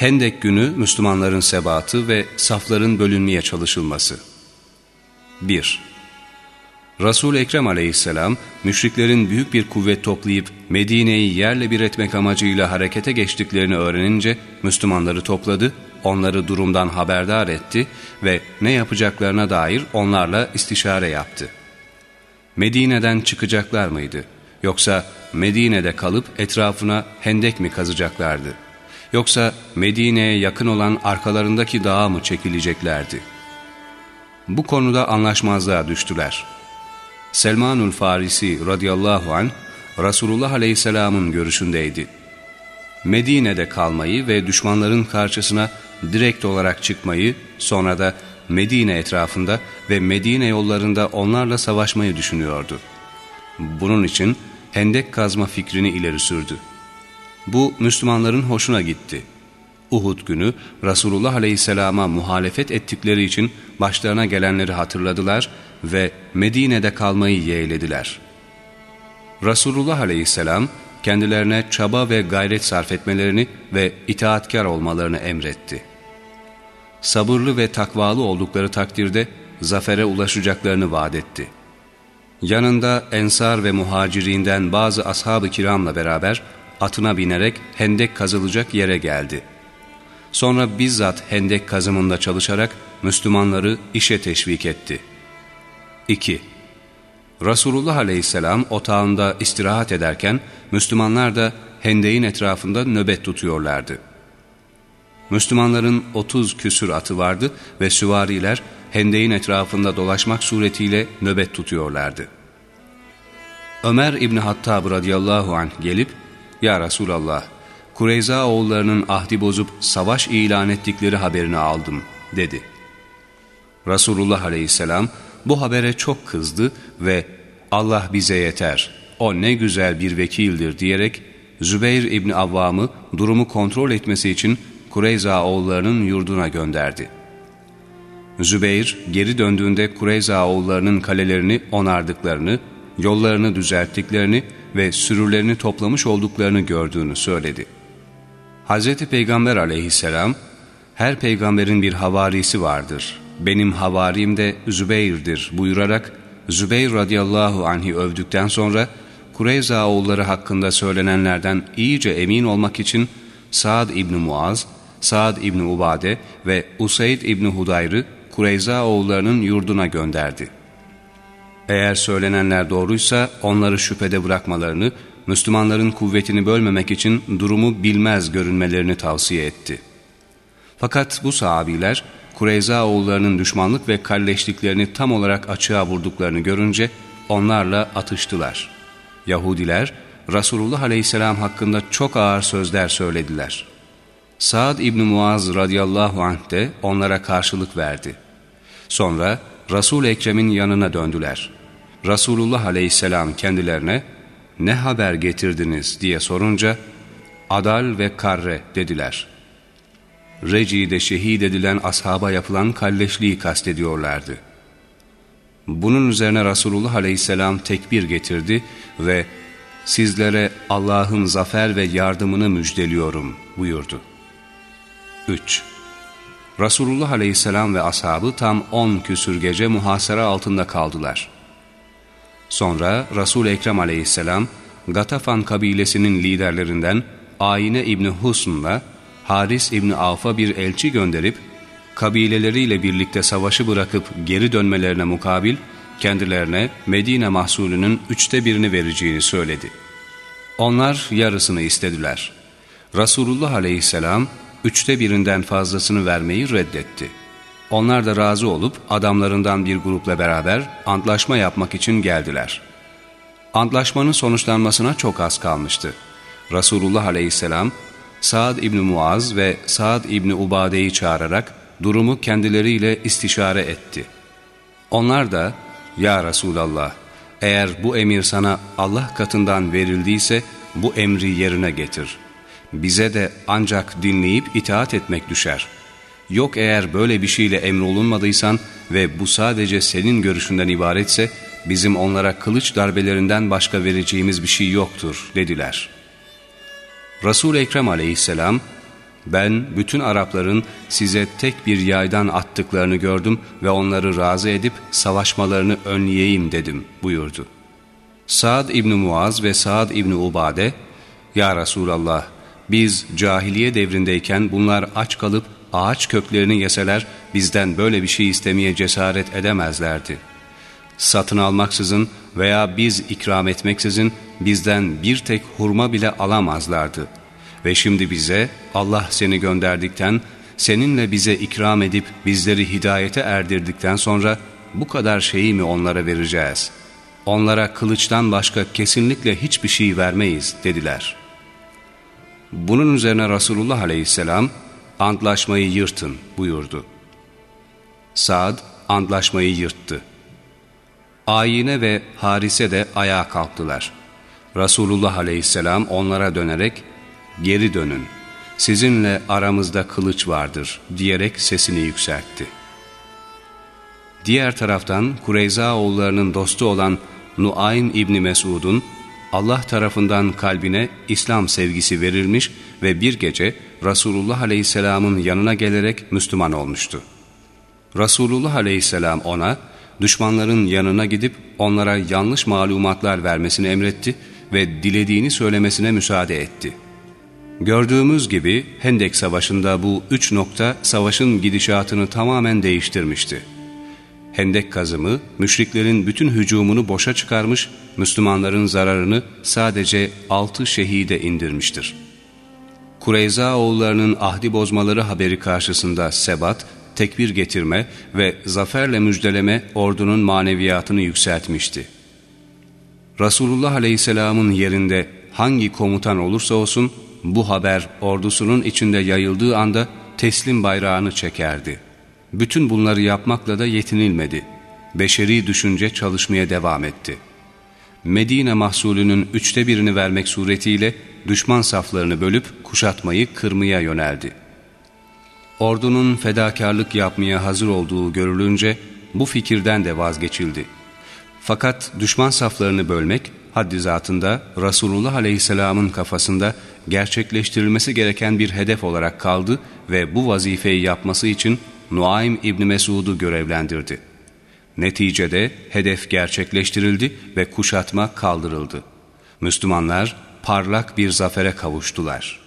Speaker 1: Hendek günü Müslümanların sebatı ve safların bölünmeye çalışılması. 1. Resul Ekrem Aleyhisselam müşriklerin büyük bir kuvvet toplayıp Medine'yi yerle bir etmek amacıyla harekete geçtiklerini öğrenince Müslümanları topladı, onları durumdan haberdar etti ve ne yapacaklarına dair onlarla istişare yaptı. Medine'den çıkacaklar mıydı? Yoksa Medine'de kalıp etrafına hendek mi kazacaklardı? Yoksa Medine'ye yakın olan arkalarındaki dağa mı çekileceklerdi? Bu konuda anlaşmazlığa düştüler. Selmanul Farisi radıyallahu an Resulullah aleyhisselamın görüşündeydi. Medine'de kalmayı ve düşmanların karşısına direkt olarak çıkmayı sonra da Medine etrafında ve Medine yollarında onlarla savaşmayı düşünüyordu. Bunun için hendek kazma fikrini ileri sürdü. Bu Müslümanların hoşuna gitti. Uhud günü Resulullah Aleyhisselam'a muhalefet ettikleri için başlarına gelenleri hatırladılar ve Medine'de kalmayı yeğlediler. Resulullah Aleyhisselam kendilerine çaba ve gayret sarf etmelerini ve itaatkar olmalarını emretti. Sabırlı ve takvalı oldukları takdirde zafere ulaşacaklarını vaat etti. Yanında ensar ve muhacirinden bazı ashab-ı kiramla beraber atına binerek hendek kazılacak yere geldi. Sonra bizzat hendek kazımında çalışarak Müslümanları işe teşvik etti. 2. Resulullah aleyhisselam otağında istirahat ederken Müslümanlar da hendeğin etrafında nöbet tutuyorlardı. Müslümanların 30 küsür atı vardı ve süvariler hendeğin etrafında dolaşmak suretiyle nöbet tutuyorlardı. Ömer İbni Hattab radıyallahu anh gelip ''Ya Resulallah, Kureyza oğullarının ahdi bozup savaş ilan ettikleri haberini aldım dedi. Resulullah aleyhisselam bu habere çok kızdı ve Allah bize yeter, o ne güzel bir vekildir diyerek Zübeyir İbni Avvam'ı durumu kontrol etmesi için Kureyza oğullarının yurduna gönderdi. Zübeyir geri döndüğünde Kureyza oğullarının kalelerini onardıklarını, yollarını düzelttiklerini ve sürülerini toplamış olduklarını gördüğünü söyledi. Hz. Peygamber aleyhisselam, her peygamberin bir havarisi vardır. Benim havarim de Zübeyir'dir buyurarak Zübeyir radıyallahu anh'i övdükten sonra Kureyza oğulları hakkında söylenenlerden iyice emin olmak için Saad İbni Muaz, Saad İbni Ubade ve Usaid İbni Hudayr'ı Kureyza oğullarının yurduna gönderdi. Eğer söylenenler doğruysa onları şüphede bırakmalarını, Müslümanların kuvvetini bölmemek için durumu bilmez görünmelerini tavsiye etti. Fakat bu sahabiler Kureyza oğullarının düşmanlık ve kalleşliklerini tam olarak açığa vurduklarını görünce onlarla atıştılar. Yahudiler Resulullah aleyhisselam hakkında çok ağır sözler söylediler. Saad İbni Muaz radıyallahu anh de onlara karşılık verdi. Sonra Resul-i Ekrem'in yanına döndüler. Resulullah aleyhisselam kendilerine ne haber getirdiniz diye sorunca Adal ve Karre dediler. Reci'de şehit edilen ashaba yapılan kalleşliği kastediyorlardı. Bunun üzerine Resulullah aleyhisselam tekbir getirdi ve sizlere Allah'ın zafer ve yardımını müjdeliyorum buyurdu. 3. Resulullah aleyhisselam ve ashabı tam 10 küsür gece muhasara altında kaldılar. Sonra Resul-i Ekrem aleyhisselam Gatafan kabilesinin liderlerinden Ayine İbni Husn'la Haris İbni Avf'a bir elçi gönderip kabileleriyle birlikte savaşı bırakıp geri dönmelerine mukabil kendilerine Medine mahsulünün üçte birini vereceğini söyledi. Onlar yarısını istediler. Resulullah aleyhisselam üçte birinden fazlasını vermeyi reddetti. Onlar da razı olup adamlarından bir grupla beraber antlaşma yapmak için geldiler. Antlaşmanın sonuçlanmasına çok az kalmıştı. Resulullah aleyhisselam Saad İbni Muaz ve Saad İbni Ubade'yi çağırarak durumu kendileriyle istişare etti. Onlar da ya Resulallah eğer bu emir sana Allah katından verildiyse bu emri yerine getir. Bize de ancak dinleyip itaat etmek düşer. Yok eğer böyle bir şeyle emrolunmadıysan ve bu sadece senin görüşünden ibaretse bizim onlara kılıç darbelerinden başka vereceğimiz bir şey yoktur dediler. Resul-i Ekrem aleyhisselam ben bütün Arapların size tek bir yaydan attıklarını gördüm ve onları razı edip savaşmalarını önleyeyim dedim buyurdu. Saad İbni Muaz ve Saad İbni Ubade, Ya Resulallah biz cahiliye devrindeyken bunlar aç kalıp ağaç köklerini yeseler bizden böyle bir şey istemeye cesaret edemezlerdi. Satın almaksızın veya biz ikram etmeksizin bizden bir tek hurma bile alamazlardı.'' Ve şimdi bize Allah seni gönderdikten, seninle bize ikram edip bizleri hidayete erdirdikten sonra bu kadar şeyi mi onlara vereceğiz? Onlara kılıçtan başka kesinlikle hiçbir şey vermeyiz dediler. Bunun üzerine Resulullah aleyhisselam antlaşmayı yırtın buyurdu. Saad antlaşmayı yırttı. Ayine ve Harise de ayağa kalktılar. Resulullah aleyhisselam onlara dönerek geri dönün, sizinle aramızda kılıç vardır diyerek sesini yükseltti. Diğer taraftan Kureyza oğullarının dostu olan Nuaym İbni Mesud'un Allah tarafından kalbine İslam sevgisi verilmiş ve bir gece Resulullah Aleyhisselam'ın yanına gelerek Müslüman olmuştu. Resulullah Aleyhisselam ona düşmanların yanına gidip onlara yanlış malumatlar vermesini emretti ve dilediğini söylemesine müsaade etti.'' Gördüğümüz gibi Hendek Savaşı'nda bu üç nokta savaşın gidişatını tamamen değiştirmişti. Hendek kazımı müşriklerin bütün hücumunu boşa çıkarmış, Müslümanların zararını sadece altı şehide indirmiştir. Kureyza oğullarının ahdi bozmaları haberi karşısında sebat, tekbir getirme ve zaferle müjdeleme ordunun maneviyatını yükseltmişti. Resulullah Aleyhisselam'ın yerinde hangi komutan olursa olsun bu haber ordusunun içinde yayıldığı anda teslim bayrağını çekerdi. Bütün bunları yapmakla da yetinilmedi. Beşeri düşünce çalışmaya devam etti. Medine mahsulünün üçte birini vermek suretiyle düşman saflarını bölüp kuşatmayı kırmaya yöneldi. Ordunun fedakarlık yapmaya hazır olduğu görülünce bu fikirden de vazgeçildi. Fakat düşman saflarını bölmek haddi zatında Resulullah Aleyhisselam'ın kafasında gerçekleştirilmesi gereken bir hedef olarak kaldı ve bu vazifeyi yapması için Nuaym İbni Mesud'u görevlendirdi. Neticede hedef gerçekleştirildi ve kuşatma kaldırıldı. Müslümanlar parlak bir zafere kavuştular.''